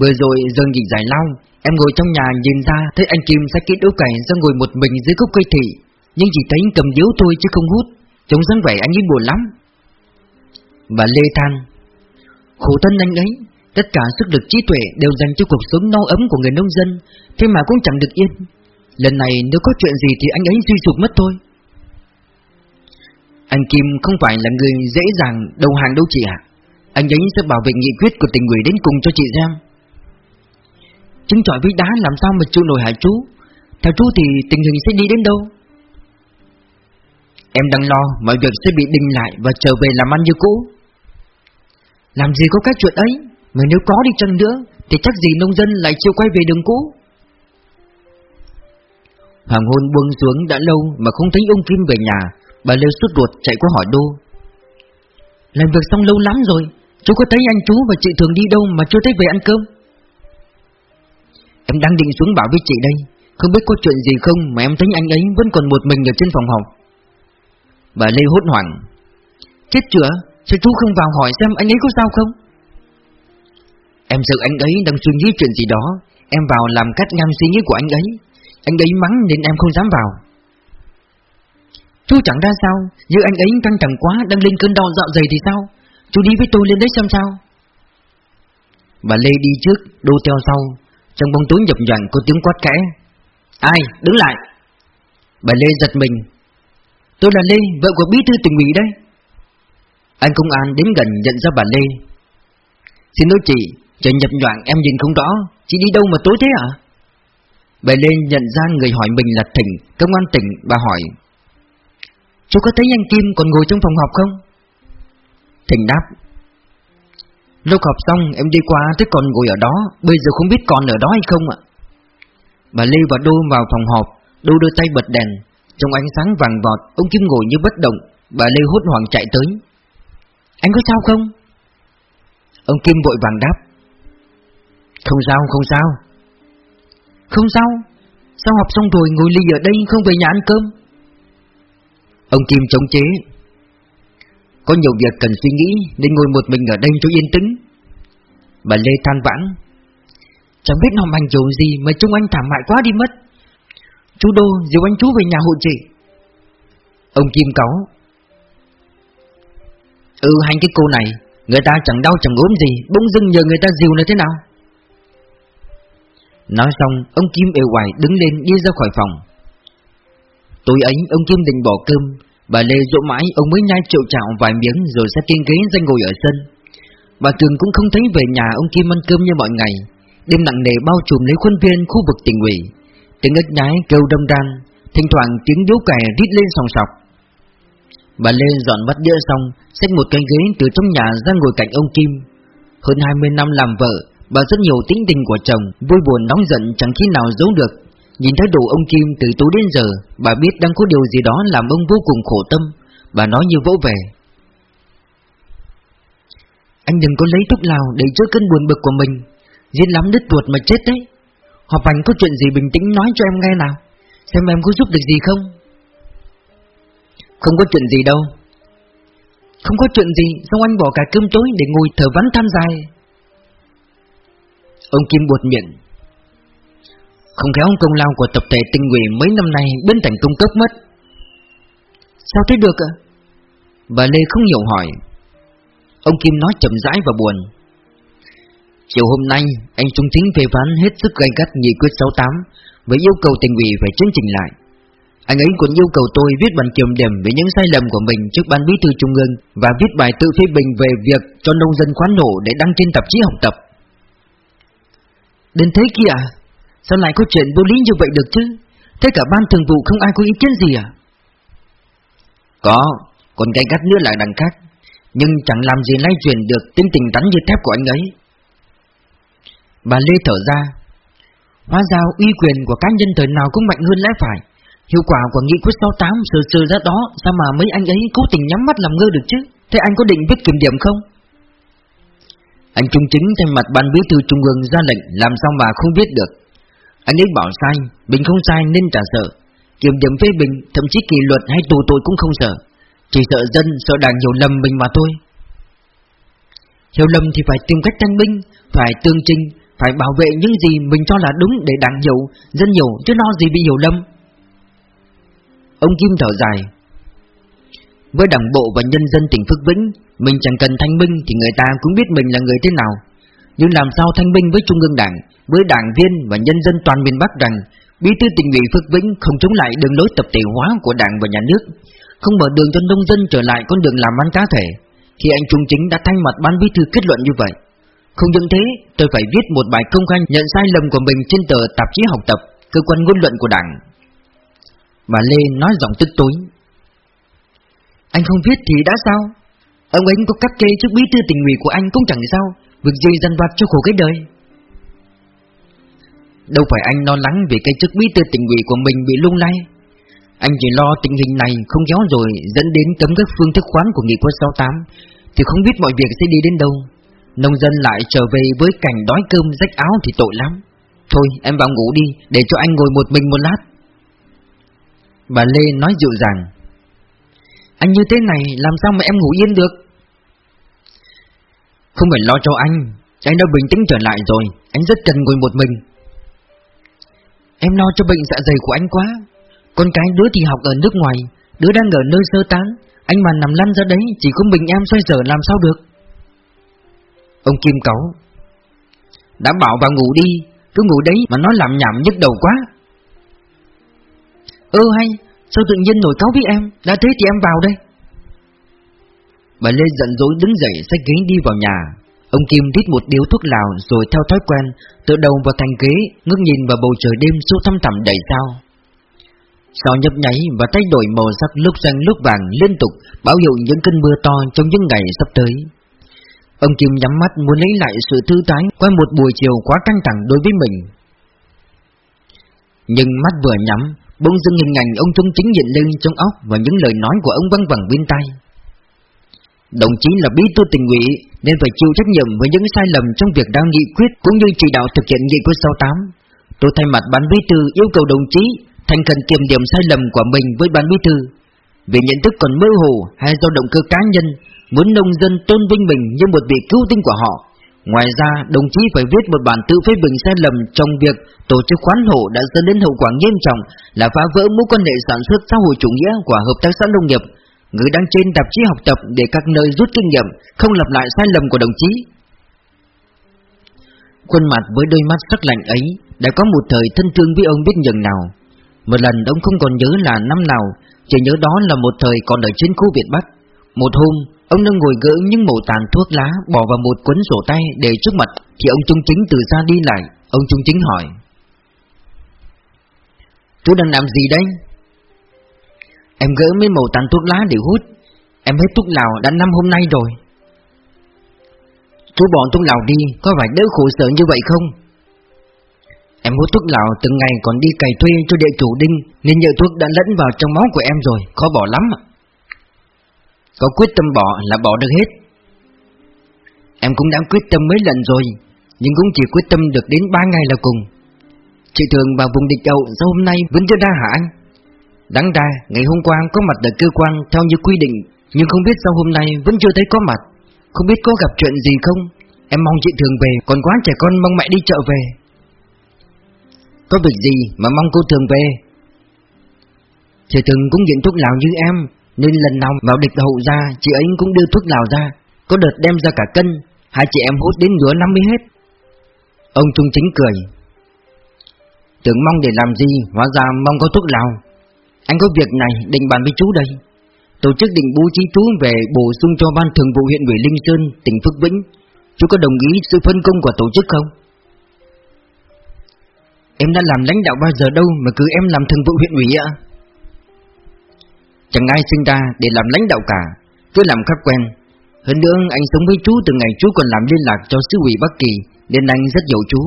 Vừa rồi giờ nghỉ giải lao, Em ngồi trong nhà nhìn ra Thấy anh Kim sẽ kết đấu cày ra ngồi một mình dưới gốc cây thị. Nhưng chỉ thấy cầm điếu thôi chứ không hút. Trông dáng vẻ anh ấy buồn lắm. Bà Lê than, Khổ thân anh ấy, Tất cả sức lực trí tuệ đều dành cho cuộc sống no ấm của người nông dân, Thế mà cũng chẳng được yên. Lần này nếu có chuyện gì thì anh ấy suy sụp mất thôi. Anh Kim không phải là người dễ dàng đầu hàng đâu chị ạ. Anh ấy sẽ bảo vệ nghị quyết của tỉnh ủy đến cùng cho chị xem Chứng chọi với đá làm sao mà chịu nổi hả chú? Theo chú thì tình hình sẽ đi đến đâu? Em đang lo mọi việc sẽ bị đình lại và trở về làm ăn như cũ. Làm gì có cái chuyện ấy? Mà nếu có đi chăng nữa, Thì chắc gì nông dân lại chịu quay về đường cũ? Hoàng hôn buông xuống đã lâu mà không thấy ông Kim về nhà, Bà Lê suốt ruột chạy qua hỏi Đô. Làm việc xong lâu lắm rồi Chú có thấy anh chú và chị thường đi đâu mà chưa thấy về ăn cơm? Em đang định xuống bảo với chị đây. Không biết có chuyện gì không mà em thấy anh ấy vẫn còn một mình ở trên phòng họp. Bà Lê hốt hoảng. Chết chữa, Sao chú không vào hỏi xem anh ấy có sao không? Em sợ anh ấy đang suy nghĩ chuyện gì đó. Em vào làm cách ngăn suy nghĩ của anh ấy. Anh ấy mắng nên em không dám vào. Chú chẳng ra sao. Như anh ấy căng thẳng quá, Đang lên cơn đau dạo dày thì sao? Chú đi với tôi lên đấy xem sao. Bà Lê đi trước, Đô theo sau. Trong bóng tối nhập nhoạng có tiếng quát kẽ Ai, đứng lại. Bà Lê giật mình. Tôi là Lê, vợ của bí thư tỉnh ủy đây Anh công an đến gần nhận ra bà Lê. Xin lỗi chị Trời nhập nhoạng, em nhìn không rõ. Chị đi đâu mà tối thế ạ? Bà Lê nhận ra người hỏi mình là Thịnh, Công an tỉnh, bà hỏi. Chú có thấy anh Kim còn ngồi trong phòng họp không? Thành đáp, Lúc học xong em đi qua thấy còn ngồi ở đó, Bây giờ không biết còn ở đó hay không ạ? Bà Lê và Đô vào phòng họp, Đô đưa tay bật đèn. Trong ánh sáng vàng vọt, Ông Kim ngồi như bất động. Bà Lê hốt hoảng chạy tới. Anh có sao không? Ông Kim vội vàng đáp, Không sao không sao. Không sao? Sao học xong rồi ngồi ly ở đây không về nhà ăn cơm? Ông Kim chống chế có nhiều việc cần suy nghĩ Nên ngồi một mình ở đây cho yên tĩnh. Bà Lê than vãn. Chẳng biết làm hành dầu gì Mà chúng anh thảm hại quá đi mất. Chú Đô dìu anh chú về nhà hộ chị. Ông Kim cáu Ừ hành cái cô này, Người ta chẳng đau chẳng ốm gì, Bỗng dưng nhờ người ta dìu là thế nào? Nói xong, Ông Kim ều hoài đứng lên đi ra khỏi phòng. Tối ấy, ông Kim định bỏ cơm Bà Lê dỗ mãi, ông mới nhai triệu chảo vài miếng rồi sẽ kiên ghế ra ngồi ở sân. Bà Tường cũng không thấy về nhà ông Kim ăn cơm như mọi ngày. Đêm nặng nề bao trùm lấy khuôn viên khu vực tỉnh ủy. Tiếng ếch nhái kêu đâm đan Thỉnh thoảng tiếng dấu cày rít lên sòng sọc. Bà Lê dọn bắt đĩa xong, Xách một cái ghế từ trong nhà ra ngồi cạnh ông Kim. Hơn 20 năm làm vợ, Bà rất nhiều tính tình của chồng, Vui buồn nóng giận chẳng khi nào giấu được. Nhìn thái độ ông Kim từ tối đến giờ, Bà biết đang có điều gì đó làm ông vô cùng khổ tâm. Bà nói như vỗ về. Anh đừng có lấy thuốc lào để chữa cơn buồn bực của mình. Giết lắm đứt ruột mà chết đấy. Họp hành có chuyện gì bình tĩnh nói cho em nghe nào. Xem em có giúp được gì không. Không có chuyện gì đâu. Không có chuyện gì Xong anh bỏ cả cơm tối để ngồi thở vắn than dài? Ông Kim buột miệng. Không khéo công lao của tập thể tinh ủy mấy năm nay biến thành công cấp mất Sao thế được ạ Bà Lê không hiểu hỏi Ông Kim nói chậm rãi và buồn Chiều hôm nay, anh Trung Chính phê phán hết sức gay gắt nghị quyết 68 với yêu cầu tỉnh ủy phải chấn chỉnh lại. Anh ấy còn yêu cầu tôi viết bản kiểm điểm về những sai lầm của mình trước ban bí thư trung ương và viết bài tự phê bình về việc cho nông dân khoán nổ để đăng trên tạp chí học tập. Đến thế kia à? Sao lại có chuyện vô lý như vậy được chứ? Thế cả ban thường vụ không ai có ý kiến gì à? Có, còn gay gắt nữa là đằng khác. Nhưng chẳng làm gì lay truyền được tính tình rắn như thép của anh ấy. Bà Lê thở ra Hóa ra uy quyền của cá nhân thời nào cũng mạnh hơn lẽ phải Hiệu quả của nghị quyết 68 sờ sờ ra đó Sao mà mấy anh ấy cố tình nhắm mắt làm ngơ được chứ Thế anh có định viết kiểm điểm không? Anh Trung Chính thay mặt ban bí thư trung ương ra lệnh Làm sao mà không biết được anh ấy bảo sai, bình không sai nên trả sợ Kiểm điểm phê bình Thậm chí kỷ luật hay tù tội cũng không sợ Chỉ sợ dân, sợ đảng hiểu lầm mình mà thôi Hiểu lầm thì phải tìm cách thanh minh Phải tương trình phải bảo vệ những gì mình cho là đúng để đảng hiểu, dân hiểu chứ lo gì bị hiểu lầm. Ông Kim thở dài. Với đảng bộ và nhân dân tỉnh Phước Vĩnh, mình chẳng cần thanh minh thì người ta cũng biết mình là người thế nào. Nhưng làm sao thanh minh với Trung ương Đảng, với đảng viên và nhân dân toàn miền Bắc rằng Bí thư tỉnh ủy Phước Vĩnh không chống lại đường lối tập thể hóa của đảng và nhà nước, không mở đường cho nông dân trở lại con đường làm ăn cá thể. thì anh Trung Chính đã thay mặt ban bí thư kết luận như vậy, không những thế, tôi phải viết một bài công khai nhận sai lầm của mình trên tờ tạp chí học tập, cơ quan ngôn luận của đảng. Bà Lê nói giọng tức tối. Anh không viết thì đã sao? Ông ấy có cắt kê trước bí thư tình ủy của anh cũng chẳng sao, việc gì dần vặt cho khổ cái đời. Đâu phải anh lo lắng vì cái chức bí tư tình ủy của mình bị lung lay. Anh chỉ lo tình hình này không kéo rồi dẫn đến cấm các phương thức khoán của nghị quyết 68 thì không biết mọi việc sẽ đi đến đâu. Nông dân lại trở về với cảnh đói cơm rách áo thì tội lắm Thôi, em vào ngủ đi, Để cho anh ngồi một mình một lát Bà Lê nói dịu dàng Anh như thế này, Làm sao mà em ngủ yên được không phải lo cho anh Anh đã bình tĩnh trở lại rồi, Anh rất cần ngồi một mình. Em lo cho bệnh dạ dày của anh quá. Con cái đứa thì học ở nước ngoài, Đứa đang ở nơi sơ tán. Anh mà nằm lăn ra đấy, Chỉ có mình em xoay sở làm sao được. Ông Kim cẩu Đã bảo vào ngủ đi, Cứ ngủ đấy mà nó làm nhảm nhức đầu quá. Ơ hay, Sao tự nhiên nổi cáo với em? Đã thế thì em vào đây. Bà Lê giận dỗi đứng dậy xách ghế đi vào nhà Ông Kim rít một điếu thuốc lào Rồi theo thói quen Tự đầu vào thành ghế Ngước nhìn vào bầu trời đêm sâu thăm thẳm đầy sao Sao nhấp nháy và thay đổi màu sắc lúc xanh lúc vàng liên tục Báo hiệu những cơn mưa to trong những ngày sắp tới Ông Kim nhắm mắt muốn lấy lại sự thư thái qua một buổi chiều quá căng thẳng đối với mình. Nhưng mắt vừa nhắm, bỗng dưng hình ảnh ông Trung Chính hiện lên trong óc và những lời nói của ông văng vẳng bên tai. Đồng chí là bí thư tỉnh ủy nên phải chịu trách nhiệm với những sai lầm trong việc đang nghị quyết cũng như chỉ đạo thực hiện nghị quyết 68. Tôi thay mặt ban bí thư yêu cầu đồng chí thành khẩn kiểm điểm sai lầm của mình với ban bí thư. Vì nhận thức còn mơ hồ hay do động cơ cá nhân muốn nông dân tôn vinh mình như một vị cứu tinh của họ. Ngoài ra, đồng chí phải viết một bản tự phê bình sai lầm trong việc tổ chức khoán hộ đã dẫn đến hậu quả nghiêm trọng là phá vỡ mối quan hệ sản xuất xã hội chủ nghĩa của hợp tác xã nông nghiệp. Người đang trên tạp chí học tập để các nơi rút kinh nghiệm, không lặp lại sai lầm của đồng chí. Khuôn mặt với đôi mắt sắc lạnh ấy đã có một thời thân thương với ông biết nhường nào. Một lần ông không còn nhớ là năm nào Chỉ nhớ đó là một thời còn ở trên khu Việt Bắc Một hôm Ông đang ngồi gỡ những mẩu tàn thuốc lá Bỏ vào một cuốn sổ tay để trước mặt Thì ông Trung Chính từ xa đi lại Ông Trung Chính hỏi Chú đang làm gì đây? Em gỡ mấy màu tàn thuốc lá để hút. Em hết thuốc lào đã năm hôm nay rồi. Chú bỏ thuốc lào đi, Có phải đỡ khổ sở như vậy không? Em hút thuốc lào từng ngày còn đi cày thuê cho địa chủ đinh, Nên nhựa thuốc đã lẫn vào trong máu của em rồi, Khó bỏ lắm Có quyết tâm bỏ là bỏ được hết. Em cũng đã quyết tâm mấy lần rồi, Nhưng cũng chỉ quyết tâm được đến 3 ngày là cùng. Chị thường vào vùng địch đậu Sao hôm nay vẫn chưa ra hả anh? Đáng ra, ngày hôm qua có mặt ở cơ quan Theo như quy định, Nhưng không biết sao hôm nay vẫn chưa thấy có mặt. Không biết có gặp chuyện gì không? Em mong chị thường về, Còn quá trẻ con mong mẹ đi chợ về. Có việc gì mà mong cô thường về? Chị thường cũng nghiện thuốc lào như em, Nên lần nào vào địch hậu ra Chị ấy cũng đưa thuốc lào ra. Có đợt đem ra cả cân, Hai chị em hút đến nửa năm mới hết. Ông Trung Chính cười. Tưởng mong để làm gì? Hóa ra mong có thuốc lào. Anh có việc này định bàn với chú đây. Tổ chức định bố trí chú về bổ sung cho ban thường vụ huyện ủy Linh Sơn, tỉnh Phước Vĩnh. Chú có đồng ý sự phân công của tổ chức không? Em đã làm lãnh đạo bao giờ đâu mà cứ em làm thường vụ huyện ủy ạ. Chẳng ai sinh ra để làm lãnh đạo cả Cứ làm khắc quen. Hơn nữa anh sống với chú từ ngày chú còn làm liên lạc cho sứ ủy Bắc Kỳ Nên anh rất hiểu chú.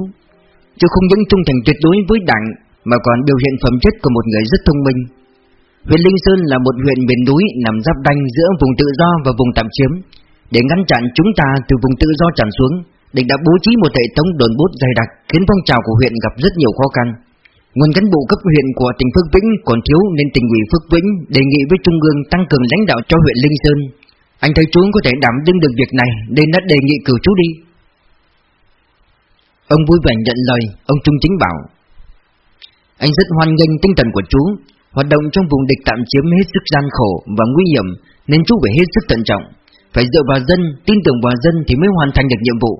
Chú không những trung thành tuyệt đối với đảng Mà còn biểu hiện phẩm chất của một người rất thông minh. Huyện Linh Sơn là một huyện miền núi nằm giáp ranh giữa vùng tự do và vùng tạm chiếm Để ngăn chặn chúng ta từ vùng tự do tràn xuống địch đã bố trí một hệ thống đồn bốt dày đặc khiến phong trào của huyện gặp rất nhiều khó khăn. Nguồn cán bộ cấp huyện của tỉnh Phước Vĩnh còn thiếu nên tỉnh ủy Phước Vĩnh đề nghị với Trung ương tăng cường lãnh đạo cho huyện Linh Sơn. Anh thấy chú có thể đảm đương được việc này nên đã đề nghị cử chú đi. Ông vui vẻ nhận lời, ông Trung Chính bảo. Anh rất hoan nghênh tinh thần của chú, hoạt động trong vùng địch tạm chiếm hết sức gian khổ và nguy hiểm nên chú phải hết sức thận trọng, phải dựa vào dân, tin tưởng vào dân thì mới hoàn thành được nhiệm vụ.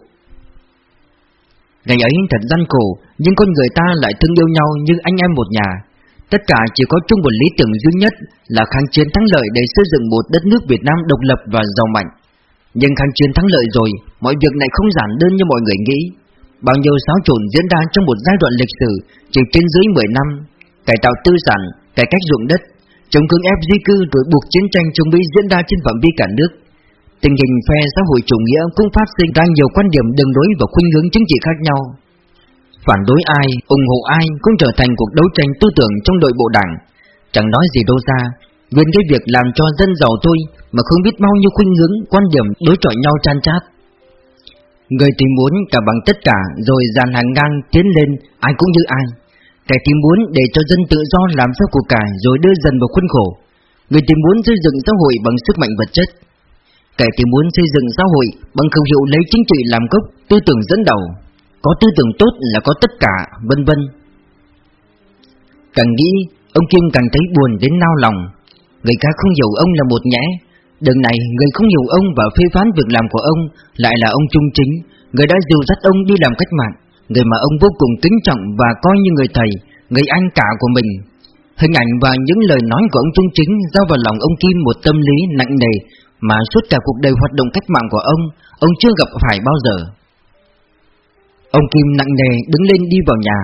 Ngày ấy thật gian khổ, nhưng con người ta lại thương yêu nhau như anh em một nhà. Tất cả chỉ có chung một lý tưởng duy nhất là kháng chiến thắng lợi để xây dựng một đất nước Việt Nam độc lập và giàu mạnh. Nhưng kháng chiến thắng lợi rồi, mọi việc này không giản đơn như mọi người nghĩ. Bao nhiêu xáo trộn diễn ra trong một giai đoạn lịch sử chỉ trên dưới 10 năm, cải tạo tư sản, cải cách ruộng đất, chống cưỡng ép di cư rồi buộc chiến tranh chống Mỹ diễn ra trên phạm vi cả nước. Tình hình phe xã hội chủ nghĩa cũng phát sinh ra nhiều quan điểm đường đối và khuynh hướng chính trị khác nhau. Phản đối ai, ủng hộ ai cũng trở thành cuộc đấu tranh tư tưởng trong đội bộ đảng. Chẳng nói gì đâu ra, nguyên cái việc làm cho dân giàu thôi mà không biết bao nhiêu khuynh hướng, quan điểm đối chọi nhau chan chát. Người thì muốn cả bằng tất cả rồi dàn hàng ngang tiến lên, ai cũng như ai. Kẻ thì muốn để cho dân tự do làm sao của cải rồi đưa dần vào khuôn khổ. Người thì muốn xây dựng xã hội bằng sức mạnh vật chất, kẻ thì muốn xây dựng xã hội bằng khẩu hiệu lấy chính trị làm gốc, tư tưởng dẫn đầu, có tư tưởng tốt là có tất cả, vân vân. Càng nghĩ, ông Kim càng thấy buồn đến nao lòng. Người khác không hiểu ông là một nhẽ. đường này, người không hiểu ông và phê phán việc làm của ông lại là ông Trung Chính, người đã dìu dắt ông đi làm cách mạng, người mà ông vô cùng kính trọng và coi như người thầy, người anh cả của mình. Hình ảnh và những lời nói của ông Trung Chính giao vào lòng ông Kim một tâm lý nặng nề mà suốt cả cuộc đời hoạt động cách mạng của ông, ông chưa gặp phải bao giờ. Ông Kim nặng nề đứng lên đi vào nhà,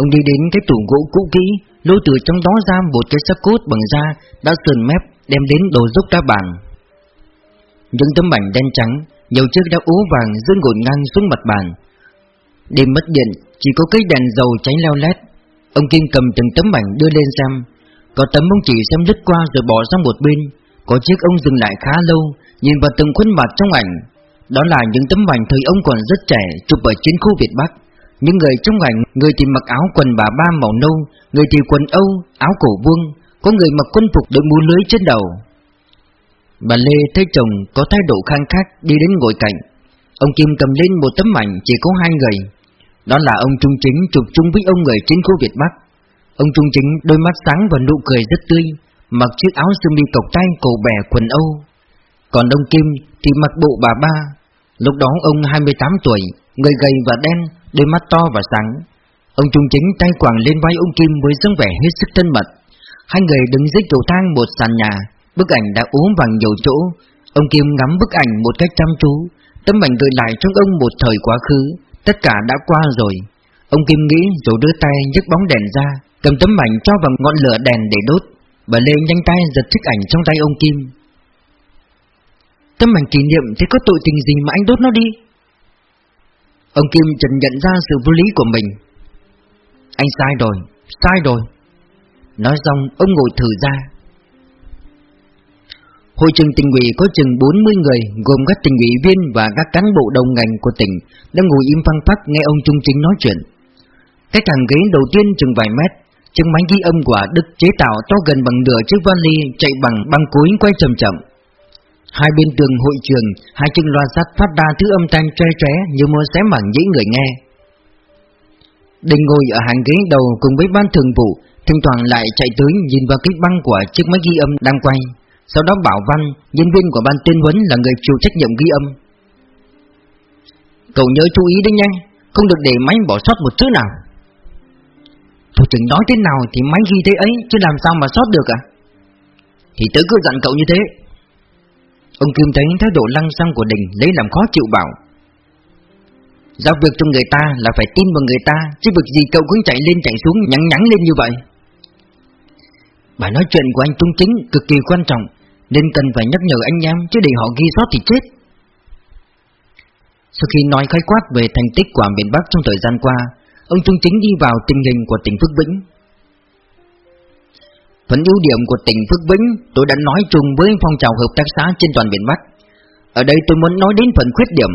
ông đi đến cái tủ gỗ cũ kỹ, lôi từ trong đó ra một cái sắp cốt bằng da đã sườn mép đem đến đồ dốc ra bàn. Những tấm ảnh đen trắng, nhiều chiếc đã ố vàng rơi ngổn ngang xuống mặt bàn. Đêm mất điện, chỉ có cái đèn dầu cháy leo lét. Ông Kim cầm từng tấm ảnh đưa lên xem, có tấm ông chỉ xem lướt qua rồi bỏ sang một bên, có chiếc ông dừng lại khá lâu Nhìn vào từng khuôn mặt trong ảnh. Đó là những tấm ảnh thời ông còn rất trẻ Chụp ở chiến khu Việt Bắc. Những người trong ảnh Người thì mặc áo quần bà ba màu nâu Người thì quần âu, áo cổ vuông. Có người mặc quân phục đội mũ lưới trên đầu. Bà Lê thấy chồng có thái độ khang khác Đi đến ngồi cạnh. Ông Kim cầm lên một tấm ảnh chỉ có hai người Đó là ông Trung Chính chụp chung với ông người trên khu Việt Bắc Ông Trung Chính đôi mắt sáng và nụ cười rất tươi mặc chiếc áo sơ mi cộc tay cổ bè quần Âu. Còn ông Kim thì mặc bộ bà ba. Lúc đó ông 28 tuổi, người gầy và đen, đôi mắt to và sáng. Ông Trung Chính tay quàng lên vai ông Kim với dáng vẻ hết sức thân mật. Hai người đứng dưới cầu thang một sàn nhà Bức ảnh đã ốm vàng nhiều chỗ Ông Kim ngắm bức ảnh một cách chăm chú Tấm ảnh gợi lại trong ông một thời quá khứ Tất cả đã qua rồi. Ông Kim nghĩ rồi đưa tay nhấc bóng đèn ra Cầm tấm ảnh cho vào ngọn lửa đèn để đốt. Bà Lê nhanh tay giật chiếc ảnh trong tay ông Kim. Tấm ảnh kỷ niệm thì có tội tình gì mà anh đốt nó đi. Ông Kim chợt nhận ra sự vô lý của mình. Anh sai rồi, sai rồi. Nói xong ông ngồi thử ra. Hội trường tỉnh ủy có chừng 40 người gồm các tỉnh ủy viên và các cán bộ đồng ngành của tỉnh đang ngồi im phăng phắc nghe ông Trung Chính nói chuyện. Cách hàng ghế đầu tiên chừng vài mét, chiếc máy ghi âm của Đức chế tạo to gần bằng nửa chiếc vali chạy bằng băng cối quay chậm chậm. Hai bên tường hội trường, hai chân loa sắt phát ra thứ âm thanh tre tre như muốn xé mảng dĩ người nghe. Đình ngồi ở hàng ghế đầu cùng với ban thường vụ, thỉnh thoảng lại chạy tới nhìn vào cái băng của chiếc máy ghi âm đang quay. Sau đó Bảo Văn, nhân viên của ban tuyên huấn là người chịu trách nhiệm ghi âm. Cậu nhớ chú ý đấy nha, không được để máy bỏ sót một chữ nào. Thủ trưởng nói thế nào thì máy ghi thế ấy, chứ làm sao mà sót được à? Thì tớ cứ dặn cậu như thế. Ông Kim thấy thái độ lăng xăng của Đình lấy làm khó chịu bảo. Giao việc cho người ta là phải tin vào người ta, chứ việc gì cậu cũng chạy lên chạy xuống nhắn nhắn lên như vậy. Bài nói chuyện của anh Tung Chính cực kỳ quan trọng, Nên cần phải nhắc nhở anh em Chứ để họ ghi sót thì chết. Sau khi nói khái quát về thành tích của miền Bắc trong thời gian qua, Ông Trung Chính đi vào tình hình của tỉnh Phước Vĩnh. Phần ưu điểm của tỉnh Phước Vĩnh Tôi đã nói chung với phong trào hợp tác xã trên toàn miền Bắc. Ở đây tôi muốn nói đến phần khuyết điểm,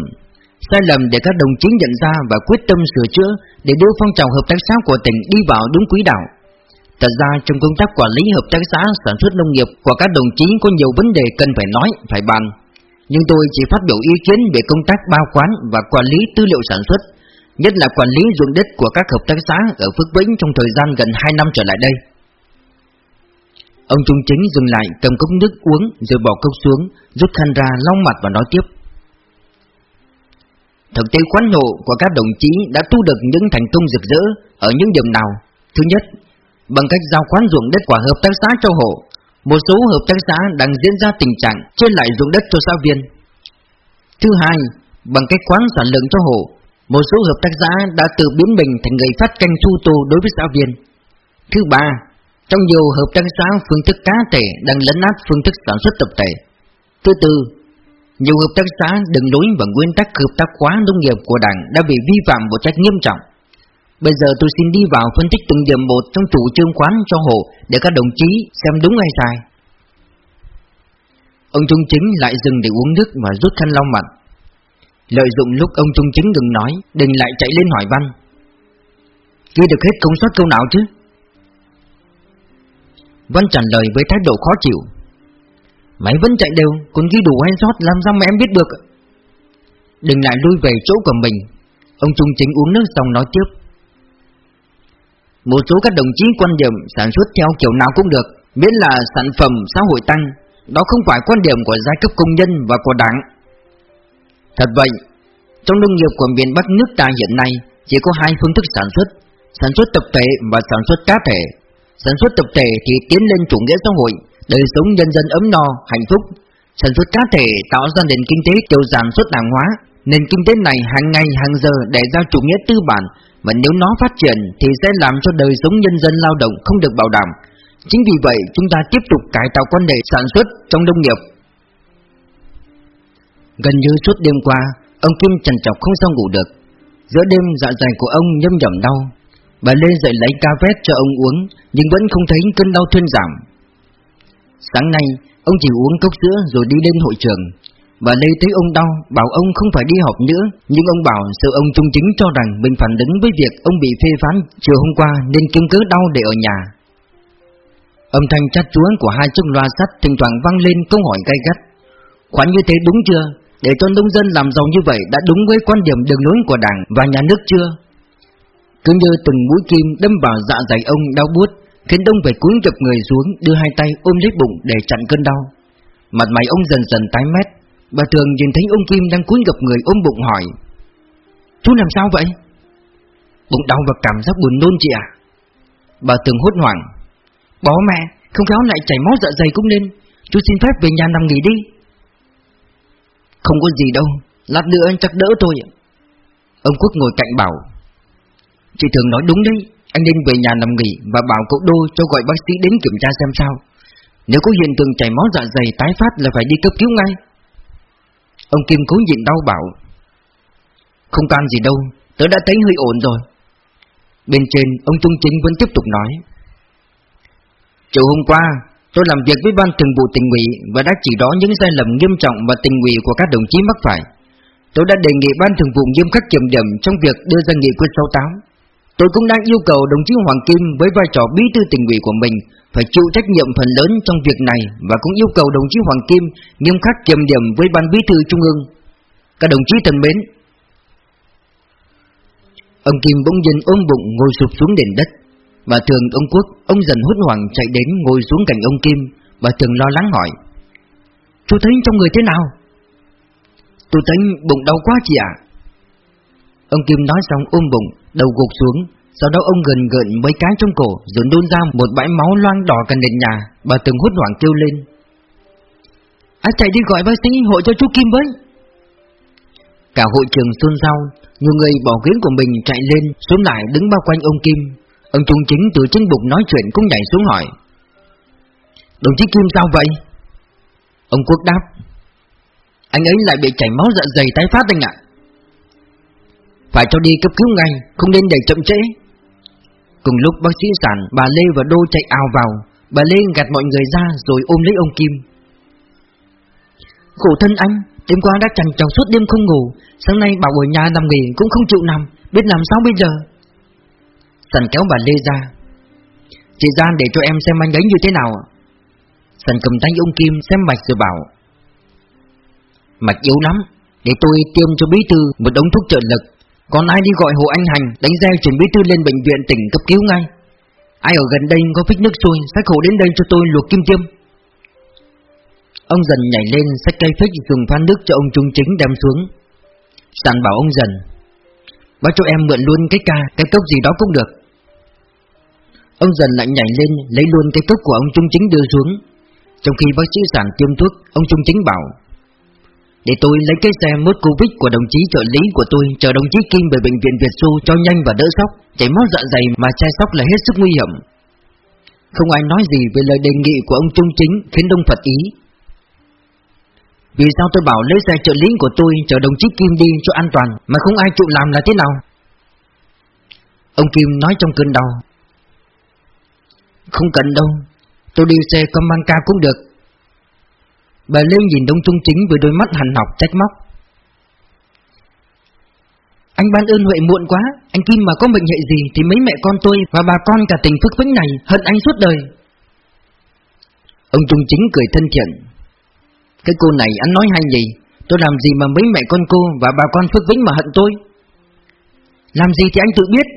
Sai lầm để các đồng chí nhận ra và quyết tâm sửa chữa Để đưa phong trào hợp tác xã của tỉnh đi vào đúng quỹ đạo. Thật ra trong công tác quản lý hợp tác xã sản xuất nông nghiệp của các đồng chí có nhiều vấn đề cần phải nói, phải bàn. Nhưng tôi chỉ phát biểu ý kiến về công tác bao quán và quản lý tư liệu sản xuất, nhất là quản lý ruộng đất của các hợp tác xã ở Phước Vĩnh trong thời gian gần 2 năm trở lại đây. Ông Trung Chính dừng lại cầm cốc nước uống rồi bỏ cốc xuống, rút khăn ra lau mặt và nói tiếp. Thực tế khoán hộ của các đồng chí đã thu được những thành công rực rỡ ở những điểm nào? Thứ nhất, bằng cách giao khoán ruộng đất của hợp tác xã cho hộ. Một số hợp tác xã đang diễn ra tình trạng trên lại ruộng đất cho xã viên. Thứ hai, bằng cách khoán sản lượng cho hộ, một số hợp tác xã đã tự biến mình thành người phát canh thu tô đối với xã viên. Thứ ba, trong nhiều hợp tác xã phương thức cá thể đang lấn át phương thức sản xuất tập thể. Thứ tư, nhiều hợp tác xã đường lối và nguyên tắc hợp tác hóa nông nghiệp của đảng đã bị vi phạm một cách nghiêm trọng. Bây giờ tôi xin đi vào phân tích từng điểm một trong chủ trương khoán cho hộ để các đồng chí xem đúng hay sai. Ông Trung Chính lại dừng để uống nước và rút khăn lau mặt. Lợi dụng lúc ông Trung Chính đừng nói, Đình lại chạy lên hỏi Văn. Ghi được hết công suất câu nào chứ? Văn trả lời với thái độ khó chịu. Mày vẫn chạy đều, còn ghi đủ hay sót làm sao mà em biết được? Đình lại lui về chỗ của mình. Ông Trung Chính uống nước xong nói tiếp. Một số các đồng chí quan điểm sản xuất theo kiểu nào cũng được, miễn là sản phẩm xã hội tăng, đó không phải quan điểm của giai cấp công nhân và của đảng. Thật vậy, trong nông nghiệp của miền Bắc nước ta hiện nay chỉ có hai phương thức sản xuất, sản xuất tập thể và sản xuất cá thể. Sản xuất tập thể thì tiến lên chủ nghĩa xã hội, đời sống nhân dân ấm no, hạnh phúc. Sản xuất cá thể tạo ra nền kinh tế tiêu sản xuất hàng hóa, nền kinh tế này hàng ngày hàng giờ để ra chủ nghĩa tư bản mà nếu nó phát triển thì sẽ làm cho đời sống nhân dân lao động không được bảo đảm. Chính vì vậy chúng ta tiếp tục cải tạo quan hệ sản xuất trong nông nghiệp. Gần như suốt đêm qua, ông Kim trần trọc không sao ngủ được. Giữa đêm dạ dày của ông nhâm nhầm đau. Bà Lê dậy lấy ca vét cho ông uống, nhưng vẫn không thấy cơn đau thuyên giảm. Sáng nay, ông chỉ uống cốc sữa rồi đi lên hội trường. Bà Lê thấy ông đau, bảo ông không phải đi học nữa, nhưng ông bảo sự ông trung chính cho rằng mình phản ứng với việc ông bị phê phán chiều hôm qua nên kiếm cớ đau để ở nhà. Âm thanh chát chúa của hai chiếc loa sắt thỉnh thoảng vang lên câu hỏi gay gắt. Khoản như thế đúng chưa? Để cho nông dân làm giàu như vậy đã đúng với quan điểm đường lối của đảng và nhà nước chưa? Cứ như từng mũi kim đâm vào dạ dày ông đau buốt, khiến ông phải cúi gập người xuống, đưa hai tay ôm lấy bụng để chặn cơn đau. Mặt mày ông dần dần tái mét, Bà thường nhìn thấy ông Kim đang cúi gập người ôm bụng hỏi Chú làm sao vậy? Bụng đau và cảm giác buồn nôn chị à? Bà thường hốt hoảng Bó mẹ, Không khéo lại chảy máu dạ dày cũng nên. Chú xin phép về nhà nằm nghỉ đi. Không có gì đâu Lát nữa anh chắc đỡ tôi. Ông Quốc ngồi cạnh bảo Chị thường nói đúng đấy Anh nên về nhà nằm nghỉ Và bảo cậu Đô cho gọi bác sĩ đến kiểm tra xem sao. Nếu có hiện tượng chảy máu dạ dày tái phát là phải đi cấp cứu ngay. Ông Kim cố nhịn đau bảo, Không can gì đâu, Tớ đã thấy hơi ổn rồi. Bên trên, ông Trung Chính vẫn tiếp tục nói, Chiều hôm qua, Tôi làm việc với ban thường vụ tỉnh ủy Và đã chỉ rõ những sai lầm nghiêm trọng và tình ủy của các đồng chí mắc phải. Tôi đã đề nghị ban thường vụ nghiêm khắc kiểm điểm Trong việc đưa ra nghị quyết 68 Tôi cũng đang yêu cầu đồng chí Hoàng Kim Với vai trò bí thư tỉnh ủy của mình phải chịu trách nhiệm phần lớn trong việc này Và cũng yêu cầu đồng chí Hoàng Kim Nghiêm khắc kiểm điểm với ban bí thư trung ương. Các đồng chí thân mến, Ông Kim bỗng nhiên ôm bụng ngồi sụp xuống nền đất Bà thường ông Quốc, Ông dần hốt hoảng chạy đến ngồi xuống cạnh ông Kim Bà thường lo lắng hỏi, Chú thấy trong người thế nào? Tôi thấy bụng đau quá chị ạ. Ông Kim nói xong ôm bụng, Đầu gục xuống. Sau đó ông gần gợn mấy cái trong cổ, Rồi đôn ra một bãi máu loang đỏ gần nền nhà, Bà từng hốt hoảng kêu lên. Anh chạy đi gọi bác sĩ hộ cho chú Kim với? Cả hội trường xôn xao, Nhiều người bỏ ghế của mình chạy lên, Xuống lại đứng bao quanh ông Kim. Ông Trung Chính từ trên bục nói chuyện cũng nhảy xuống hỏi. Đồng chí Kim sao vậy? Ông Quốc đáp. Anh ấy lại bị chảy máu dạ dày tái phát anh ạ. Phải cho đi cấp cứu ngay, Không nên để chậm trễ. Cùng lúc bác sĩ sản Bà Lê và Đô chạy ào vào. Bà Lê gạt mọi người ra rồi ôm lấy ông Kim. Khổ thân anh, Đêm qua đã chẳng tròn suốt đêm không ngủ. Sáng nay bảo ở nhà nằm nghỉ cũng không chịu nằm, Biết làm sao bây giờ? Sần kéo bà Lê ra. Chị Gian để cho em xem anh ấy như thế nào Sần cầm tay ông Kim xem mạch rồi bảo. Mạch yếu lắm, Để tôi tiêm cho bí thư một đống thuốc trợ lực. Còn ai đi gọi Hồ Anh Hành, Đánh xe chuyển bí thư lên bệnh viện tỉnh cấp cứu ngay? Ai ở gần đây có phích nước sôi, Sách hộ đến đây cho tôi luộc kim tiêm? Ông dần nhảy lên, Xách cây phích dùng phan nước cho ông Trung Chính đem xuống. Sàn bảo ông dần, Bác cho em mượn luôn cái ca, Cái cốc gì đó cũng được. Ông dần lại nhảy lên, Lấy luôn cái cốc của ông Trung Chính đưa xuống. Trong khi bác sĩ sản tiêm thuốc, Ông Trung Chính bảo để tôi lấy cái xe mốt Covid của đồng chí trợ lý của tôi Chờ đồng chí Kim về bệnh viện Việt Xu Cho nhanh và đỡ sốc. Chảy máu dạ dày mà chai sốc là hết sức nguy hiểm. Không ai nói gì về lời đề nghị của ông Trung Chính, Khiến Đông Phật ý. Vì sao tôi bảo lấy xe trợ lý của tôi, Chở đồng chí Kim đi cho an toàn, Mà không ai chịu làm là thế nào? Ông Kim nói trong cơn đau. Không cần đâu, Tôi đi xe con mang ca cũng được. Bà liên nhìn đông trung chính với đôi mắt hằn học trách móc. Anh ban ơn huệ muộn quá, Anh Kim mà có bệnh hệ gì Thì mấy mẹ con tôi và bà con cả tỉnh Phước Vĩnh này Hận anh suốt đời. Ông Trung Chính cười thân thiện. Cái cô này anh nói hay gì Tôi làm gì mà mấy mẹ con cô Và bà con Phước Vĩnh mà hận tôi? Làm gì thì anh tự biết.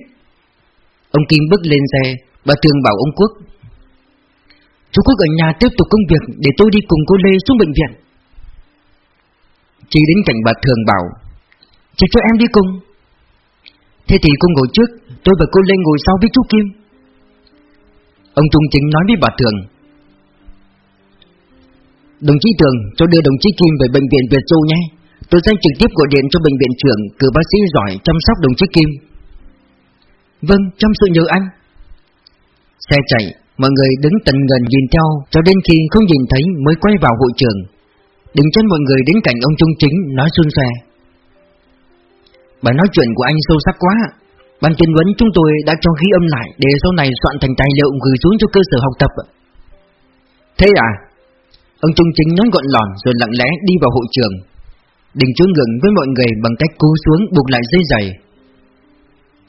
Ông Kim bước lên xe, Bà Thường bảo ông Quốc Chú Quốc ở nhà tiếp tục công việc Để tôi đi cùng cô Lê xuống bệnh viện. Chị đến cạnh bà Thường bảo Chị cho em đi cùng. Thế thì cô ngồi trước Tôi và cô Lê ngồi sau với chú Kim. Ông Trung Chính nói với bà Thường Đồng chí thường cho đưa đồng chí Kim về bệnh viện Việt Châu nhé. Tôi sẽ trực tiếp gọi điện cho bệnh viện trưởng Cử bác sĩ giỏi chăm sóc đồng chí Kim. Vâng, trong sự nhớ anh. Xe chạy. Mọi người đứng tận gần nhìn theo, Cho đến khi không nhìn thấy mới quay vào hội trường. Đừng chân mọi người đến cạnh ông Trung Chính, Nói xuân xòe Bài nói chuyện của anh sâu sắc quá. Ban tuyên vấn chúng tôi đã cho ghi âm lại Để sau này soạn thành tài liệu gửi xuống cho cơ sở học tập. Thế à? Ông Trung Chính nói gọn lòn rồi lặng lẽ đi vào hội trường. Đình chúa ngừng với mọi người bằng cách cú xuống buộc lại dây giày.